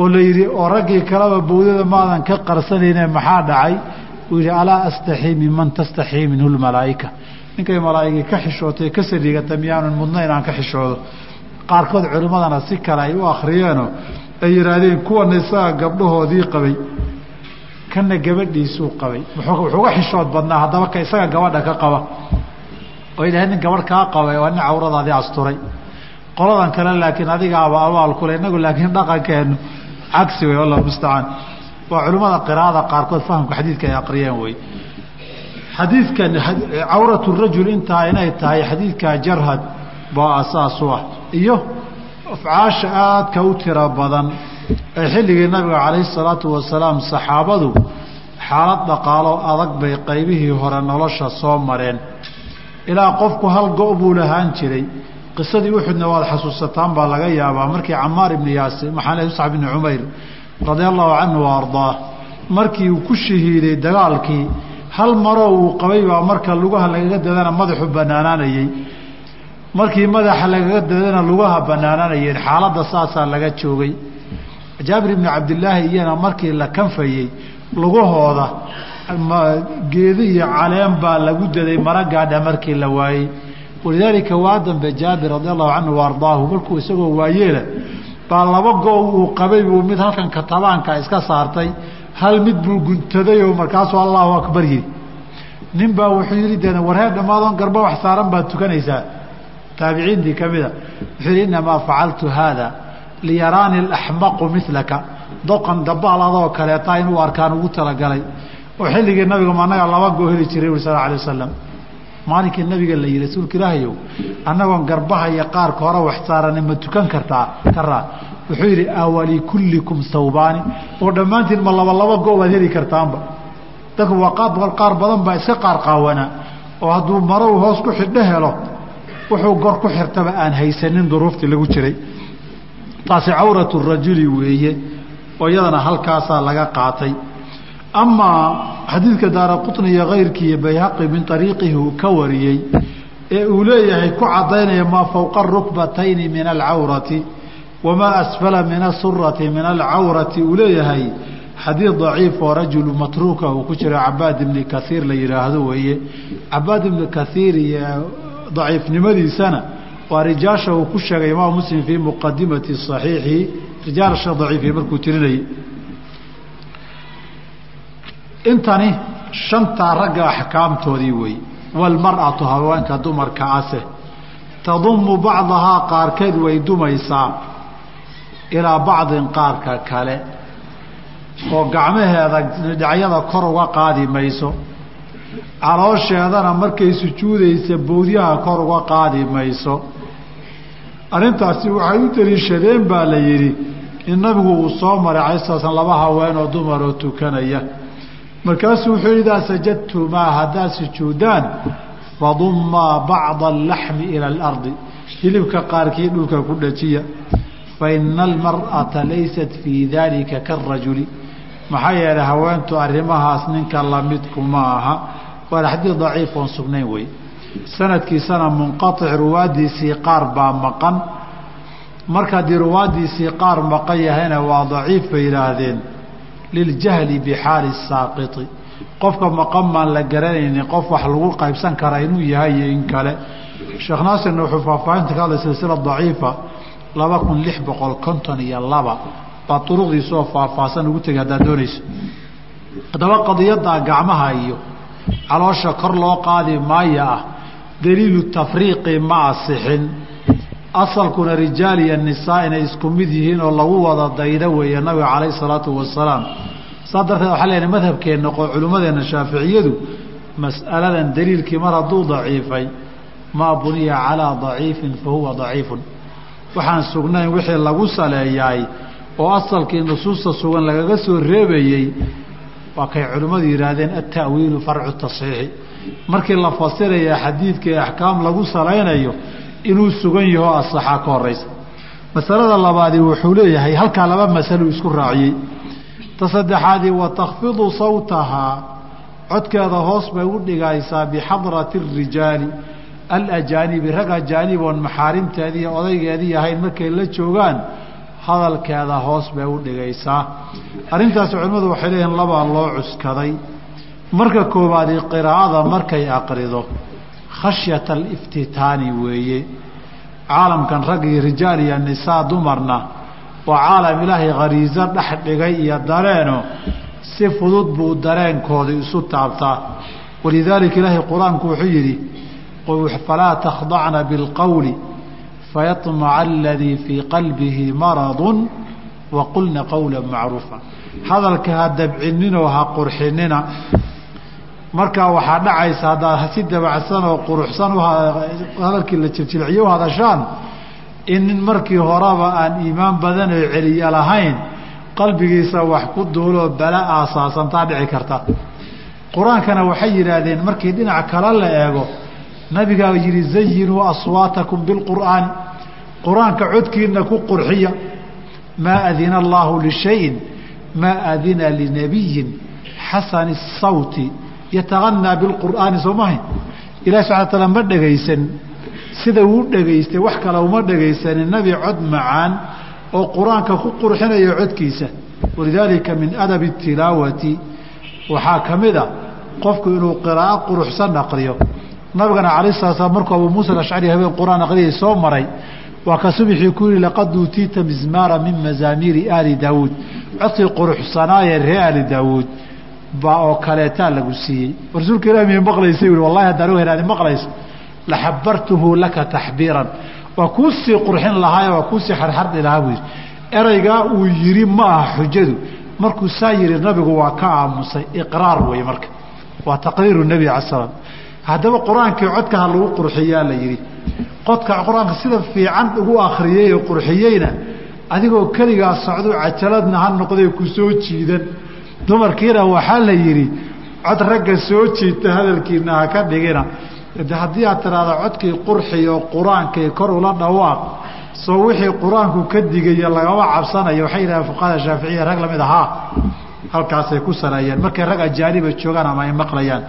oo la yidhi oo raggii kaleba bawdada maadan ka qarsanayne maxaa dhacay? Uu yidhi alaa astaxii minman tastaxii minhu lmalaa'ika. Ninkay malaa'igii ka xishootay ka sariigata miyaanan mudna inaan ka xishoodo. Qaarkood culimmadana si kale ay u akhriyeenoo ay yidhaahdeen kuwana isaga gabdhahoodii qabay kana gabadhiisuu qabay. Wuxuuga xishood badnaa haddaba ka isaga gabadha ka qaba oo yidhahdeen nin gabadh kaa qabay waa nin cawradaadii asturay. Qoladan kale laakiin adigaaba abaal kule inagu laakiin dhaqankeenu cagsi wey allah mustacaan waa culimmada qiraa'ada qaarkood fahamka xadiidka ay aqriyeen wey xadiidkan cawratu rajul intaa inay tahay xadiidka jarhad baa asaas ah. Iyo afcaasha aadka u tiro badan ee xilligii nabiga calayhi salaatu wasalaam saxaabadu xaalad dhaqaalo adag bay qaybihii hore nolosha soo mareen ilaa qofku hal go' buu lahaan jiray. Qisadii uxudna waad xasuusataan baa laga yaabaa. Markii camaar ibni yaasir maxamed muscab ibni cumayr radia allahu canhu wa ardaah markii uu ku shahiiday dagaalkii hal maroo uu qabay baa marka lugaha lagaga dadana madaxu banaanaanayey markii madaxa lagaga dadana lugaha banaanaanayeen xaaladda saasaa laga joogay. Jaabir ibni cabdilaahi iyana markii la kanfayey lugahooda geedi iyo caleen baa lagu daday maragaadha markii la waayey. Walidaalika waa dambe jaabir radi allahu canhu wa markuu isagoo waayeela baa laba go- uu qabay buu mid halkan katabaanka iska saartay hal mid buu guntaday oo markaasuu allahu akbar yidhi. Nin baa wuxuu yidhi de warheer dhammaadoon garba wax saaran baad tukanaysaa. Taabiciintii ka mida wuxuu yidhi innamaa facaltu haada liyaraani alaxmaqu milaka doqan dabaal adoo kaleeta inuu arkaan ugu talagalay oo xilligii nabiga anaga laba goo heli jiray uri sal alay wasalam maalinkii nabiga la yihi rasuulka ilaahayow annagoon garbaha iyo qaarka hore wax saarani ma tukan kartaa karaa wuxuu yidhi awalikullikum thawbaani oo dhammaantiin ma laba laba go baad heli kartaanba. Dadku waa qaar badan baa iska qaar qaawanaa oo hadduu maro uu hoos ku xidho helo wuxuu gor ku xirtaba aan haysanin duruuftii lagu jiray. Taasi cawratu rajuli weeye oo iyadana halkaasaa laga qaatay amaa xadiidka daara quطni iyo iyo bayhaqi min ariiqihi uu ka wariyey ee uu leeyahay ku cadaynaya maa fowqa rukbatayni min alcawrati wamaa asfala min asurati min alcawrati. Uu leeyahay xadiid daciif oo rajulu matruuka uu ku jiro cabaad ibni kaiir la yihaahdo weeye. Cabaad ibni kaiir iyo daciifnimadiisana waa rijaasha uu ku sheegay imaam muslim fii muqadimati صaxiixihi rijaasha daciifi markuu tirinayay intani shantaa ragga axkaamtoodii wey walmar'atu haweenka dumarka ase. Tadumu bacdahaa qaarkeed way dumaysaa. Ilaa bacdin qaarka kale. Oo gacmaheeda dhinacyada kor uga qaadi mayso. Caloosheedana markay sujuudaysa bowdyaha kor uga qaadi mayso. Arrintaasi waxay u daliishadeen baa la yidhi in nabigu uu soo maray sala slam laba haweenoo dumaroo tukanaya markaasuu wuxuu idaa sajadtumaa haddaad sujuudaan fadummaa bacda alaxmi ila alardi. Hilibka qaarkii dhulka ku dhajiya. Fa ina almar'ata laysat fii daalika kaarajuli maxaa yeelay haweentu arrimahaas ninka lamidkuma aha. Waana xadiid daciif oon sugnayn wey. Sanadkiisana munqaطic ruwaadiisii qaar baa maqan. Marka haddii ruwaadiisii qaar maqan yahayna waa daciif bay yidhaahdeen liljahli bixaali saaqiti qofka maqan maan la garanaynin qof wax lagu qaybsan kara inuu yahay iyo in kale sheekh naasirna wuxuu faahfaahinta ka hadlay silsila daciifa laba kun lix boqol konton iyo laba baa duruqdiisa oo faahfaahsan ugu tegay haddaad doonayso haddaba qadiyaddaa gacmaha iyo caloosha kor loo qaadi maaya ah daliilu tafriiqi ma asixin asalkuna rijaal iyo nisaa inay isku mid yihiin oo lagu wada daydo weeye nabiga calayhi salaatu wasalaam saas darteed waxaa leeyahay madhabkeenna culimmadeenna shaaficiyadu mas'aladan daliilkii mar hadduu daciifay maa buniya calaa daciifin fa huwa daciifun. Waxaan sugnayn wixii lagu saleeyaay oo asalkii nusuusta sugan lagaga soo reebayey waa kay culimmadu yidhaahdeen alta'wiilu farcu tasxiixi markii la fasiraya xadiidka ee axkaam lagu salaynayo inuu sugan yaho asaxaa ka horaysa masalada labaadii wuxuu leeyahay halkaa laba masalo isku raaciyey ta saddexaadii wa takhfidu sawtahaa codkeeda hoos bay u dhigaysaa bixadrati arijaali alajaanibi rag ajaanib oon maxaarimteedii iyo odaygeedii ahayn markay la joogaan hadalkeeda hoos bay u dhigaysaa. Arrintaasi culimmadu waxay leeyihiin labaa loo cuskaday. Marka koowaadi qiraa'ada markay aqrido khashyata aliftitaani weeye. Caalamkan rag rijaal iyo nisaa dumarna waa caalam ilaahay khariiso dhex dhigay iyo dareeno si fudud buu dareenkooda isu taabtaa. Walidaalika ilaahay qur'aanku wuxuu yidhi falaa takhdacna bilqowli fayaطmaca aladii fii qalbihi maradun waqulna qowla macruufa. Hadalka ha dabcininoo ha qurxinina markaa waxaa dhacaysa haddaad si dabacsan oo quruxsan hadalkii la jiljilciyo u hadashaan in nin markii horeba aan iimaan badan oo celiya lahayn qalbigiisa wax ku duuloo bala aasaasantaa dhici karta. Qur'aankana waxay yidhaahdeen markii dhinac kale la eego nabigaa yidhi zayinuu aswaatakum bilqur'aani qur'aanka codkiina ku qurxiya maa adina allaahu lishayin maa adina linabiyin xasani sawti yataganaa bilqur'aani soo mahayn ilahi subxana taala ma dhegaysan sida uu dhegaystay wax kale uma dhegaysanin nebi cod macaan oo qur'aanka ku qurxinaya codkiisa. Walidaalika min adabi tilaawati waxaa ka mid a qofku inuu qiraa'o quruxsan aqriyo nabigana calay sala slam markuu abuu muusa alashcari habeen qur'aan aqriyay soo maray waa ka subixii ku yihi laqad uutiita mizmaara min mazaamiiri aali daawuud. Codkii quruxsanaaye ree aali daawuud baa oo kaleetaa lagu siiyey. Rasuulka ilah miy maqlaysay? U wallahi haddaan u helaadi maqlayso laxabartuhu laka taxbiiran. Waa kuu sii qurxin lahaayo waa kuusii xarxardhi lahaa buu yidhi. Eraygaa uu yidhi ma aha xujadu. Markuu saa yihi nabigu waa ka aamusay. Iqraar wey marka. Waa taqriiru nebi ala slam haddaba qur'aankii codka ha lagu qurxiyaa la yidhi. Qodka qur'aanka sida fiican ugu akriyey oo qurxiyeyna adigoo keligaa socdo cajaladna ha noqday ku soo jiidan. Dumarkiina waxaa la yidhi cod ragga soo jiita hadalkiina ha ka dhigina de haddii aad tidhaahdo codkii qurxiyo qur'aankii kor ula dhawaaq soo wixii qur'aanku ka digaya lagama cabsanayo waxay yidhahdeen fuqahada shaaficiya rag la mid ahaa. Halkaasay ku sareeyeen markay rag ajaaniba joogaan ama ay maqlayaan.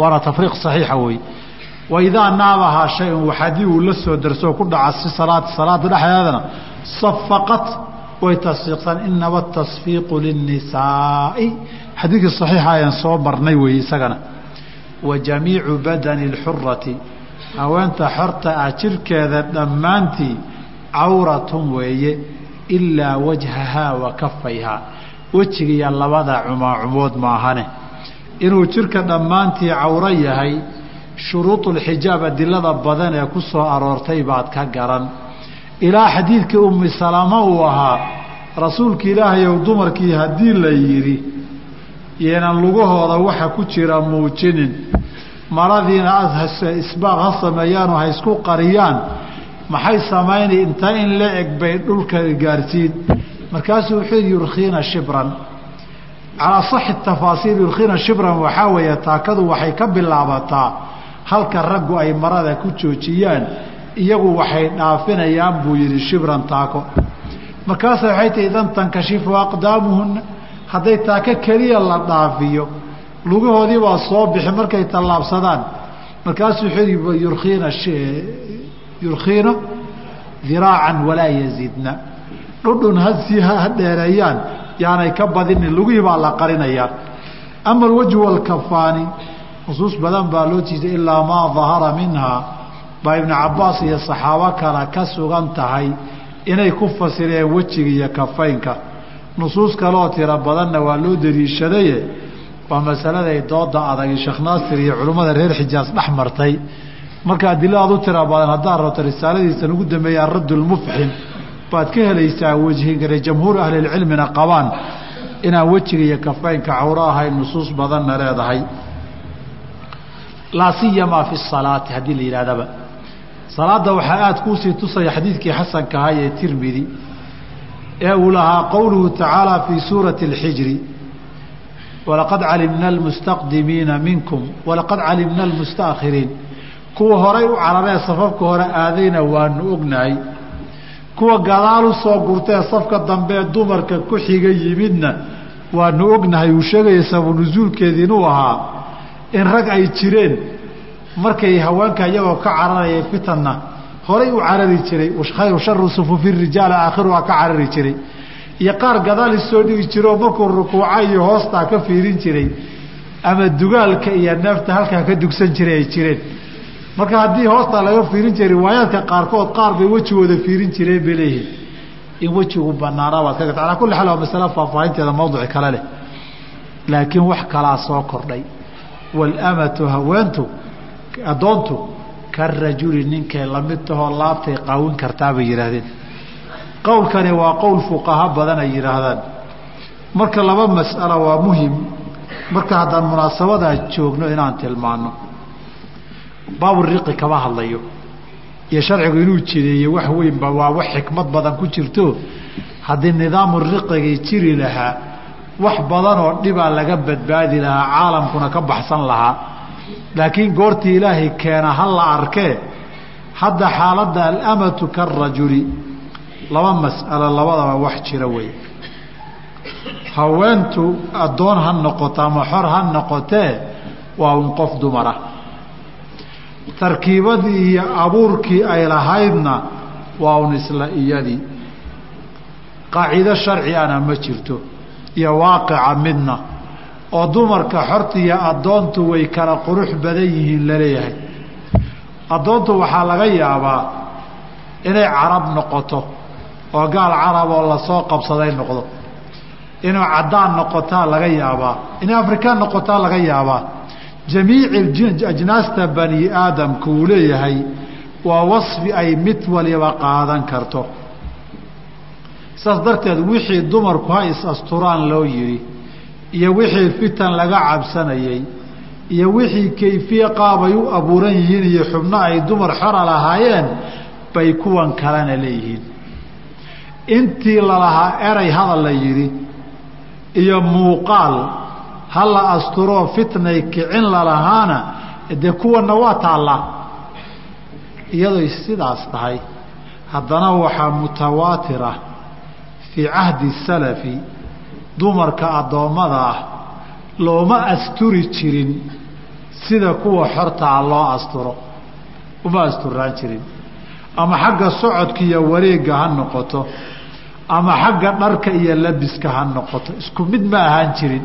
Waana tafriiq saxiixa wey waidaa naabahaa shay-un haddii uu la soo darsoo ku dhaca si salaad salaada dhexdeedana safaqat way tasfiiqsan inama tasfiiqu linnisaa'i. Xadiidkii saxiixa ayaan soo marnay weeye isagana wa jamiicu badani اlxurati haweenta xorta ah jirkeeda dhammaantii cawratun weeye ilaa wajhahaa wa kafayhaa wejigiiyo labada cumaacumood maahane. Inuu jirka dhammaantii cawro yahay shuruudulxijaab adilada badan ee ku soo aroortay baad ka garan. Ilaa xadiidkii ummi salama uu ahaa rasuulka ilaahay ow dumarkii haddii la yidhi yeenan lugahooda waxa ku jira muujinin. Maradiina isbaaq ha sameeyaanoo ha isku qariyaan maxay samaynay inta in la eg bay dhulka gaarsiin. Markaasuu wuxuu yurkiina shibran. Calaa saxi tafaasiil yurkiina shibran waxaa weeye taakadu waxay ka bilaabataa halka raggu ay marada ku joojiyaan. Iyagu waxay dhaafinayaan buu yidhi shibran taako. Markaasa waxay tahi idan tankashifu aqdaamuhunna hadday taako keliya la dhaafiyo lugahoodii baa soo bixi markay tallaabsadaan. Markaasuu wuxuu yurkiina yurkiina diraacan walaa yazidna dhudhun hasii ha dheereeyaan yaanay ka badinin lugihii baa la qarinayaa ama alwajhu walkafaani nusuus badan baa loo jiisay ilaa maa dahara minhaa baa ibnu cabaas iyo saxaabo kale ka sugan tahay inay ku fasireen wejiga iyo kafaynka nusuus kaleoo tiro badanna waa loo daliishadaye waa masaladay dooda adag sheekh naasir iyo culimmada reer xijaas dhex martay. Marka adiladaad u tira badan haddaad rabto risaaladiisan ugu dambeeya aradd lmufxim baad ka helaysaa wejhigale jamhuur ahlilcilmina qabaan inaan wejiga iyo kafaynka cawro ahayn nusuus badanna leedahay. Laa siyamaa fi salaati haddii la yidhahdaba salaadda waxaa aada kuusii tusaya xadiidkii xasanka ahay ee tirmidi ee uu lahaa qowluhu tacaala fii suurati اlxijri walaqad calimna almustaqdimiina minkum walaqad calimna almustaakhiriin. Kuwa horay u cararee safafka hore aadayna waanu ognahay. Kuwa gadaal u soo gurtee safka dambe dumarka ku xiga yimidna waanu ognahay uu sheegaya sababu nusuulkeedii inuu ahaa. In rag ay jireen markay haweenka iyagoo ka cararaya fitanna horay u carari jiray khayru sufufi rijaala aakhiruhaa ka carari jiray. Iyo qaar gadaal isoo dhigi jiroo markuu rukuuca iyo hoostaa ka fiirin jiray ama dugaalka iyo neefta halkaa ka dugsan jiray ay jireen. Marka haddii hoostaa laga fiirin jiray riwaayaadka qaarkood qaar bay wejigooda fiirin jireen bay leeyihiin. In wejigu banaanaa baad ka garta alaa kulli xaal waa masale faahfaahinteeda mawduci kale leh. Laakiin wax kalaa soo kordhay. Waalamatu haweentu addoontu karajuli ninkay la mid tahoo laabtay qaawin kartaa bay yidhaahdeen qowlkani waa qowl fuqaha badan ay yidhaahdaan marka laba mas'alo waa muhiim. Marka haddaan munaasabadaa joogno inaan tilmaano baaburiqi kama hadlayo. Iyo sharcigu inuu jireeye wax weynba waa wax xikmad badan ku jirto. Haddii nidaamu riqigii jiri lahaa wax badan oo dhibaa laga badbaadi lahaa caalamkuna ka baxsan lahaa laakiin goortii ilaahay keena ha la arkee hadda xaaladda alamatu karajuli laba mas'alo labadaba wax jira wey haweentu addoon ha noqoto ama xor ha noqotee waa un qof dumara. Tarkiibadii iyo abuurkii ay lahaydna waa un isla iyadii. Qaacido sharci ana ma jirto iyo waaqica midna oo dumarka xorta iyo addoontu way kala qurux badan yihiin la leeyahay addoontu waxaa laga yaabaa inay carab noqoto oo gaal carab oo la soo qabsaday noqdo. Inuu caddaan noqotaa laga yaabaa inay afrikaan noqotaa laga yaabaa. Jamiici ajnaasta bani aadamka uu leeyahay waa wasfi ay mid waliba qaadan karto. Saas darteed wixii dumarku ha is asturaan loo yidhi iyo wixii fitan laga cabsanayey iyo wixii kayfiye qaabay u abuuran yihiin iyo xubno ay dumar xora lahaayeen bay kuwan kalena leeyihiin. Intii lalahaa eray hadal la yidhi iyo muuqaal ha la asturoo fitnay kicin lalahaana dee kuwanna waa taallaa? Iyadoy sidaas tahay. Haddana waxaa mutawaatir ah fii cahdi salafi dumarka addoommada ah looma asturi jirin sida kuwa xortaa loo asturo uma asturaan jirin. Ama xagga socodka iyo wareegga ha noqoto ama xagga dharka iyo labiska ha noqoto isku mid ma ahaan jirin.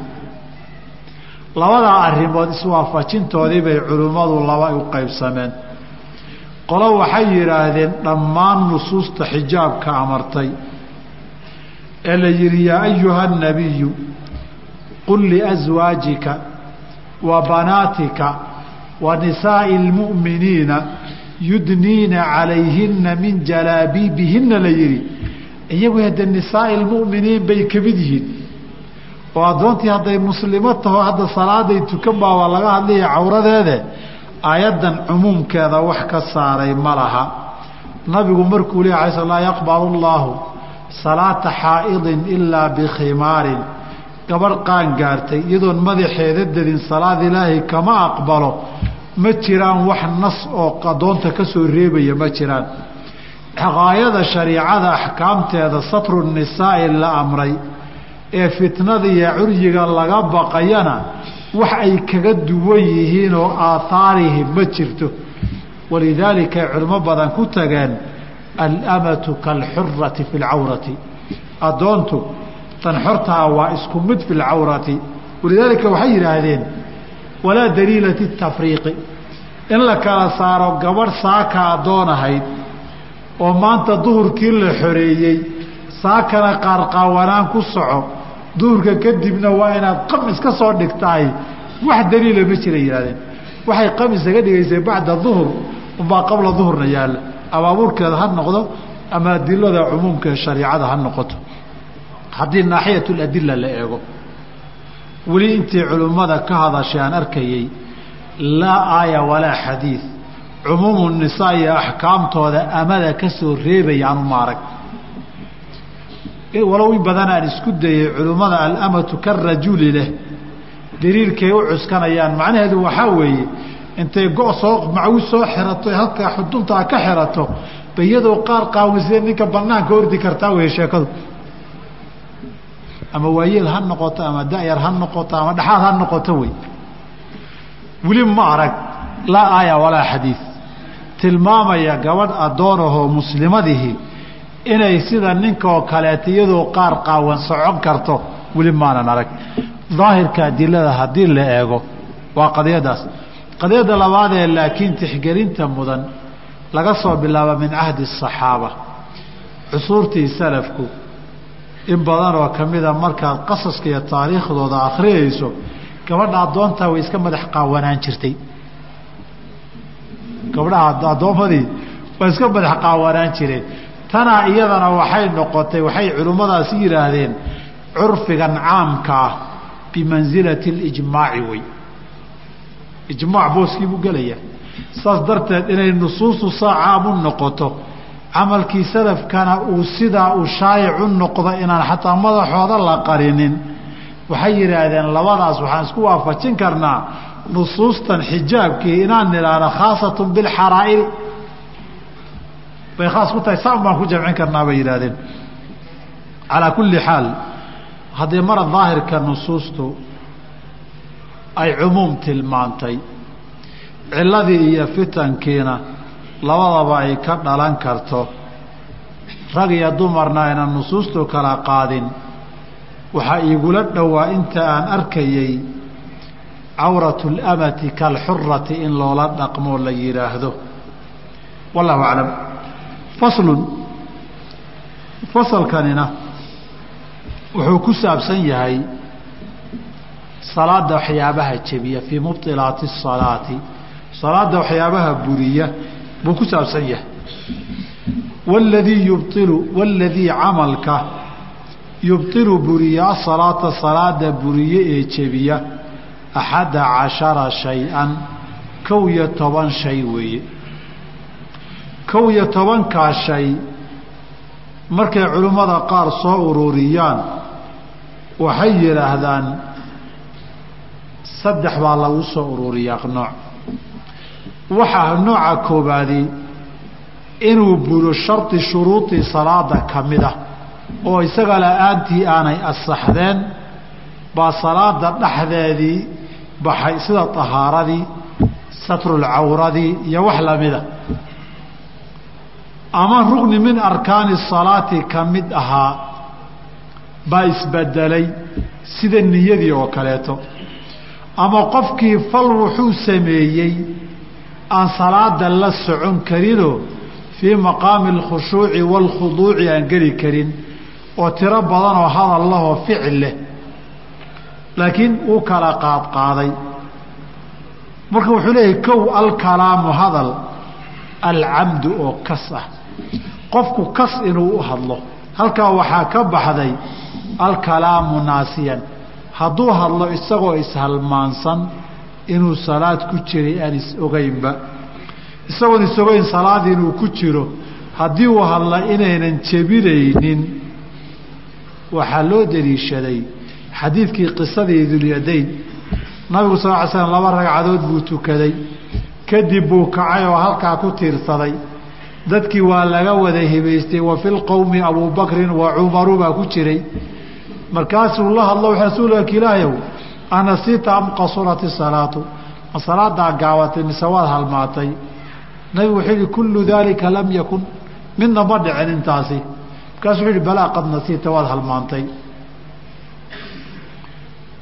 Labadaa arrimood iswaafajintoodii bay culimmadu laba u qaybsameen. Qolo waxay yidhaahdeen dhammaan nusuusta xijaabka amartay ee la yidhi yaa ayuha nabiyu qul liaswaajika wa banaatika wa nisaa'i اlmu'miniina yudniina calayhina min jalaabiibihina la yidhi. Iyagu hadde nisaai lmu'miniin bay ka mid yihiin. Oo addoontii hadday muslimo taho hadda salaaday tukan waa laga hadlaya cawradeede aayaddan cumuumkeeda wax ka saaray ma laha. Nabigu markuu leeya alay sl laa llaahu salaata xaa'idin ilaa bikhimaarin. Gabadh qaan gaartay iyadoon madaxeeda dedin salaad ilaahay kama aqbalo. Ma jiraan wax nas oo adoonta ka soo reebaya ma jiraan. Gaayada shariicada axkaamteeda satru nisaa'i la amray. Ee fitnada iyo curyiga laga baqayana wax ay kaga duwan yihiin oo aahaarihi ma jirto. Walidaalika ay culimo badan ku tageen alamatu kaalxurati fi lcawrati addoontu tan xortaa waa isku mid fi lcawrati walidaalika waxay yidhaahdeen walaa daliila tafriiqi in la kala saaro gabadh saaka addoon ahayd oo maanta duhurkii la xoreeyey saakana qaarqaawanaan ku soco duhurka kadibna waa inaad qamis ka soo dhigtaay wax daliila ma jira yidhahdeen waxay qamis aga dhigaysay bacda duhur unbaa qabla duhurna yaalla ama abuurkeeda ha noqdo ama adilada cumuumka ee ha noqoto. Haddii naaxiyat ladila la eego weli intii culimmada ka hadashay aan arkayey laa aaya walaa xadiid cumuumu nisaa iyo axkaamtooda amada ka reebaya anu maarag. Walow in badan aan isku dayay culimmada alamatu karajuli leh daliilkay u cuskanayaan. Macnaheedu waxaa weeye intay go- soo macawi soo xirato halkaa xuduntaa ka xirato ba iyadoo qaar qaawisee ninka banaanka ordi kartaa wey sheekadu. Ama waayeel ha noqoto ama da'yar ha noqoto ama dhexaad ha noqoto wey. Weli ma arag laa aaya walaa xadiid tilmaamaya gabadh addoonahoo muslimadihi inay sida ninkaoo kaleeta iyadoo qaar qaawan socon karto weli maanan arag. Daahirka adilada haddii la eego waa qadiyadaas qadiyadda labaadee laakiin tixgelinta mudan laga soo bilaabo min cahdi asaxaaba cusuurtii salafku in badan oo ka mida markaad qasaska iyo taariikhdooda akhriyayso gabadha addoontaa way iska madax qaawanaan jirtay gabdhaha addoommadii way iska madax qaawanaan jireen tanaa iyadana waxay noqotay waxay culimmadaasi yidhaahdeen curfigan caamka ah bimansilati اlijmaaci wey ijmaac booskii buu gelaya saas darteed inay nusuustu saa caam u noqoto. Camalkii salafkana uu sidaa uu shaayic noqdo inaan xataa madaxooda la qarinin. Waxay yidhaahdeen labadaas waxaan isku waafajin karnaa nusuustan xijaabkii inaan nidhaahno khaasatun bilxaraa'iri bay khaas ku tahay saan baan ku jamcin karnaa bay yidhahdeen calaa kulli xaal haddii mara daahirka nusuustu ay cumuum tilmaantay. Ciladii iyo fitankiina labadaba ay ka dhalan karto. Rag iyo dumarna aynan nusuustu kala qaadin. Waxaa iigula dhowaa inta aan arkayey cawratu اlamati kalxurati in loola dhaqmoo la yidhaahdo wallahu aclam faslun. Fasalkanina wuxuu ku saabsan yahay salaada waxyaabaha jebiya fii mubilaati salaati. Salaada waxyaabaha buriya buu ku saabsan yahay. Wladii yubilu wladii camalka yubilu buriya asalaata salaada buriye ee jebiya axada cashara shay-an kow iyo toban shay weeye. Kow iyo tobankaa shay markay culimmada qaar soo ururiyaan waxay yidhaahdaan saddex baa lagu soo ururiyaa nooc. Waxaa nooca koobaadi inuu buro shardi shuruudii salaada ka mid ah oo isaga la'aantii aanay asaxdeen baa salaada dhexdeedii baxay sida tahaaradii satrulcawradii iyo wax lamida ama rugni min arkaani salaati ka mid ahaa baa isbedelay sida niyadii oo kaleeto ama qofkii fal wuxuu sameeyey aan salaada la socon karinoo fii maqaami alkhushuuci waalkhuduuci aan geli karin oo tiro badan oo hadal lahoo ficil leh. Laakiin uu kala qaadqaaday marka wuxuu leeyahay kow alkalaamu hadal alcamdu oo kas ah. Qofku kas inuu u hadlo. Halkaa waxaa ka baxday alkalaamu naasiyan hadduu hadlo isagoo ishalmaansan inuu salaad ku jiray aan is ogeynba isagoon is ogeyn salaad inuu ku jiro haddii uu hadla inaynan jebinaynin waxaa loo daliishaday xadiidkii qisadii dulyadayn nabigu sal ly slam laba ragcadood buu tukaday. Kadib buu kacay oo halkaa ku tiirsaday. Dadkii waa laga wada hibaystay wa fi lqowmi abuubakrin wa cumaru baa ku jiray markaasuu la hadlo rasuulka ilaahayow anasiita am qasurat isalaatu ma salaadaa gaabatay mise waad halmaatay? Nabigu wuxuu yihi kullu daalika lam yakun. Midna ma dhicin intaasi. Markaasuu wuxuu yihi balaa qad nasiita waad halmaantay.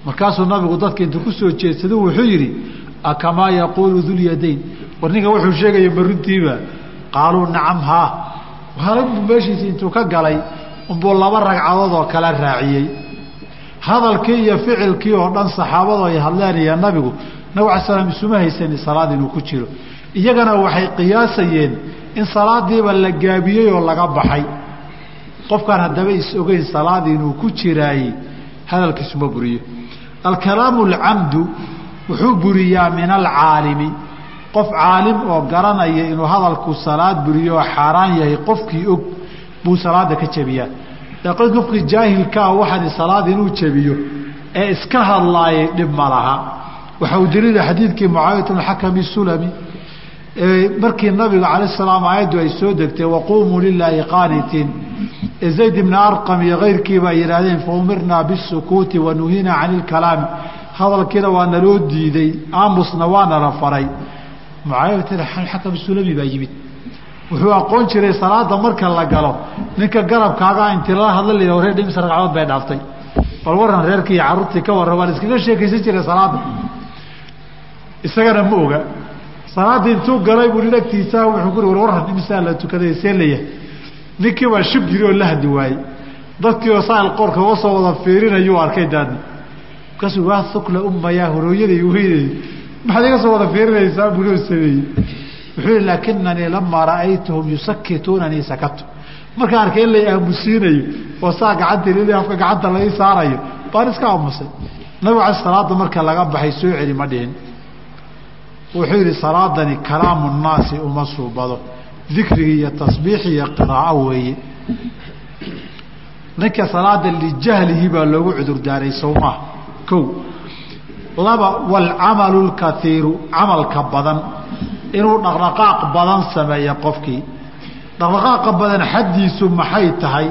Markaasuu nabigu dadka intu ku soo jeedsada wuxuu yidhi akamaa yaquulu dulyadayn war ninka wuxuu sheegaya ma qaaluu nacam haa. Meeshiisi intuu ka galay unbuu laba ragcadood oo kala raaciyey. Hadalkii iyo ficilkii oo dhan saxaabadu ay hadleen iyo nabigu nabig ala slam isuma haysani salaad inuu ku jiro. Iyagana waxay qiyaasayeen in salaadiiba la gaabiyey oo laga baxay. Qofkaan haddaba is ogeyn salaad inuu ku jiraayey hadalkiisuma buriyo. Alkalaamu alcamdu wuxuu buriyaa min alcaalimi. Qof caalim oo garanaya inuu hadalku salaad buriyo oo xaaraan yahay qofkii og buu salaada ka jebiyaa. Qofkii jaahilkaa waxaani salaad inuu jebiyo ee iska hadlaayay dhib ma laha. Waxa uu daliila xadiidkii mucaawiyat bn sulami markii nabiga calayi salaam aayaddu ay soo degtay waquumuu lilaahi qaanitiin zayd ibna arqam iyo kayrkiiba ay yidhaahdeen faumirnaa bisukuuti wa nuhiinaa cani ilkalaami hadalkiina waa naloo diiday aamusna waa nala faray. Mucaawiyat sulami baa yimid wuxuu aqoon jiray salaada marka la galo. Ninka garabkaagaa intii lala hadla la dhimis ragcadood bay dhaaftay. Bal waran reerkii iyo ka warra waan iskaga sheekaysan jiray salaada isagana ma oga. Salaaddii intuu galay buu nin wuxuu ku war warran imisaa la tukaday see layahay ninkii baa shub jiri oo la hadli waayey. Dadkii oo saal qoorka uga soo wada fiirinayuu arkay daadna markaasuu waa hukla ummayaa horooyaday weynay maxaad iga soo wada fiirinaysaa buu noo sameeyey wuxuu laakinanii lamaa ra'aytuhum yusakituunanii sakatu markaan arkay in lay aamusiinayo oo saa gacanta lili afka gacanta lai saarayo baan iska aamusay. Nabigu ala salaada marka laga baxay soo celi ma dhihin. Wuxuu yihi salaadani kalaamu naasi uma suubado. Dikrigi iyo tasbiixi iyo qiraao weeye. Ninka salaada lijahlihi baa loogu cudur daaray sowmaa ko laba waalcamalu lkaiiru camalka badan inuu dhaqdhaqaaq badan sameeyo qofkii. Dhaqdhaqaaqa badan xaddiisu maxay tahay?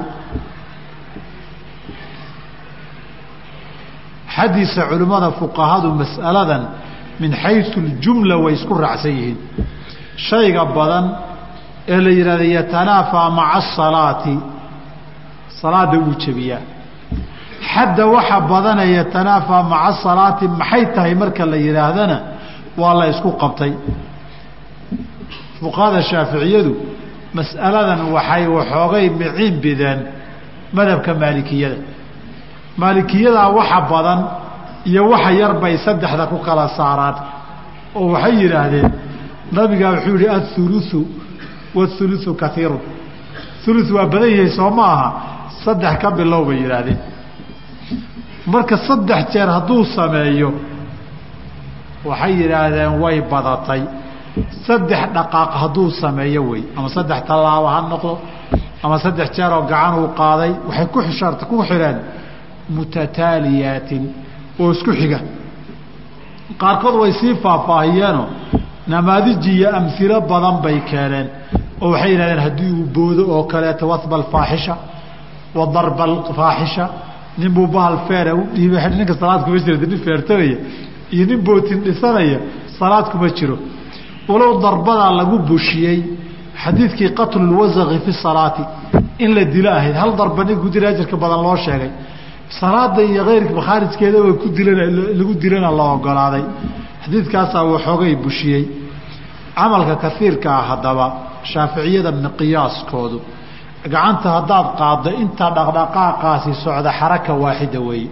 Xaddiisa culimmada fuqahadu mas'aladan min xaysu ljumla way isku raacsan yihiin. Shayga badan ee la yidhahda yatanaafaa maca asalaati salaada wuu jebiyaa. Xadda waxa badanee yatanaafaa maca asalaati maxay tahay marka la yidhaahdana waa la isku qabtay fuqahada shaaficiyadu mas'aladan waxay waxoogay miciin bideen madhabka maalikiyada maalikiyadaa waxa badan iyo waxa yar bay saddexda ku kala saaraan oo waxay yidhaahdeen nabigaa wuxuu yihi athuluثu wاthuluثu kaiirun ulu waa badan yahay soo ma aha saddex ka bilow bay yidhaahdeen marka saddex jeer hadduu sameeyo waxay yidhaahdeen way badatay saddex dhaqaaq hadduu sameeyo wey ama saddex tallaabo ha noqdo ama saddex jeeroo gacan uu qaaday waxay ku xidheen mutataaliyaatin oo isku xiga. Qaarkood way sii faahfaahiyeenoo namaadiji iyo badan bay keeneen oo waxay yidhahdeen haddii uu boodo oo kaleeto wahba alfaaxisha wa darba alfaaxisha nin buu bahal dhiibay ninka salaad kuma jirta nin feertanaya iyo nin bootin dhisanaya salaad kuma jiro walow darbadaa lagu bushiyey xadiidkii qatlulwasaqi fi salaati in la dilo ahayd. Hal darba ninkuu dila ajarka badan loo sheegay. Salaada iyo keyrka khaarijkeeda way ku dilan lagu dilana la ogolaaday. Xadiidkaasaa waxoogay bushiyey. Camalka kaiirka ah haddaba shaaficiyada miqyaaskoodu gacanta haddaad qaaddo inta dhaqdhaqaaqaasi socda xaraka waaxida weeye.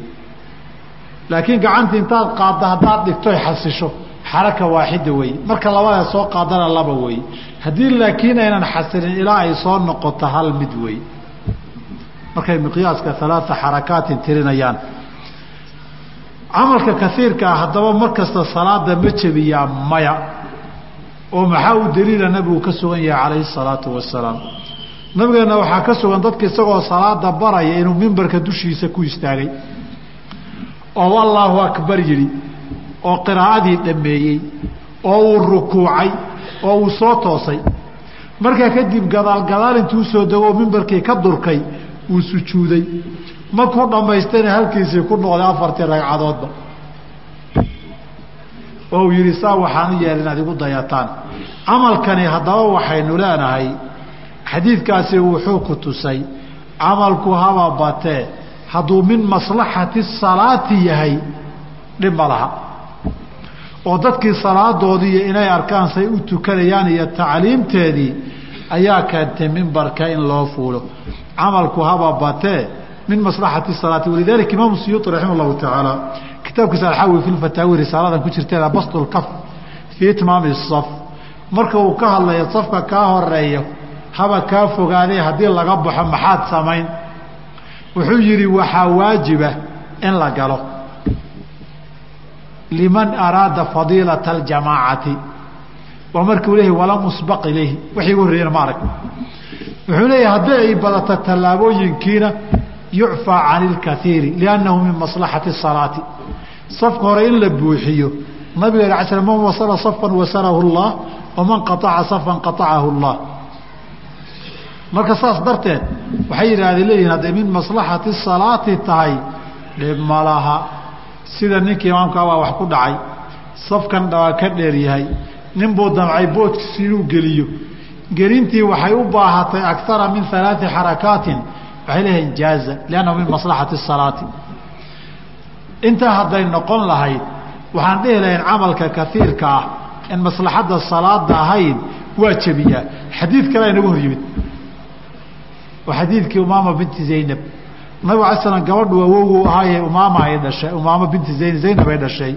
Laakiin gacanta intaad qaaddo haddaad dhigtoy xasisho xaraka waaxida wey. Marka labada soo qaadana laba wey. Haddii laakiin aynan xasilin ilaa ay soo noqoto hal mid wey. Markay miqyaaska alaaa xarakaatin tirinayaan. Camalka kaiirka ah haddaba mar salaada ma jebiyaa maya. Oo maxaa u daliila nabigu ka sugan yahay calayhi salaatu wasalaam nabigeenna waxaa ka sugan dadka isagoo salaada baraya inuu mimbarka dushiisa ku istaagay. Oo allaahu akbar yidhi oo qiraa'adii dhammeeyey oo uu rukuucay oo uu soo toosay. Markaa kadib gadaal gadaal intuu soo dego mimbarkii ka durkay uu sujuuday. Markuu dhammaystayna halkiisii ku noqday afartii ragcadoodba. Oo uu yidhi saa waxaan u yeelay inaad igu dayataan. Camalkani haddaba waxaynu leenahay xadiidkaasi wuxuu ku tusay camalku haba batee hadduu min maslaxati salaati yahay dhib ma laha oo dadkii salaadoodiiyo inay arkaan say u tukanayaan iyo tacliimteedii ayaa keentay mimbarka in loo fuulo. Camalku haba batee min maslaxati salaati. Walidalika imaamu siyuuti raximah llahu tacaala kitaabkiisa alxawi fi lfataawi risaaladan ku jirteeda bastulkaf fii itmaami saf. Marka uu ka hadlayo safka kaa horeeyo haba kaa fogaadee haddii laga baxo maxaad samayn? Wuxuu yidhi waxaa waajiba in la galo liman araada fadiilata aljamaacati. Waa markuu leeyahy walam usbaq ilayhi. Wax igu horreeyana ma arag wuxuu leeyahay haddii ay badato tallaabooyinkiina yucfaa cani ilkaiiri liannahu min maslaxati salaati. Safka hore in la buuxiyo nabiga ala sl man wasala safan wasarahu llah waman qaaca safan qaacahu llah marka saas darteed waxay yidhaahdeen leeyihiin hadday min maslaxati salaati tahay dhib ma laha sida ninkii imaamka abaa wax ku dhacay safkan dhawaa ka dheer yahay ninbuu damcay boodkiisi inuu geliyo. Gelintii waxay u baahatay akara min alaai xarakaatin waxay leeyihiin jaaza liannahu min maslaxati salaati. Intaa hadday noqon lahayd waxaan dhihi lahayn camalka kaiirka ah in maslaxadda salaada ahayn waa jebiyaa xadiid kale inagu hor yimid. Waa xadiidkii umaama binti zaynab nabig alay slam gabadhu awowgu ahaaye umaama ay dhashay umaama binti zayn zaynab ay dhashay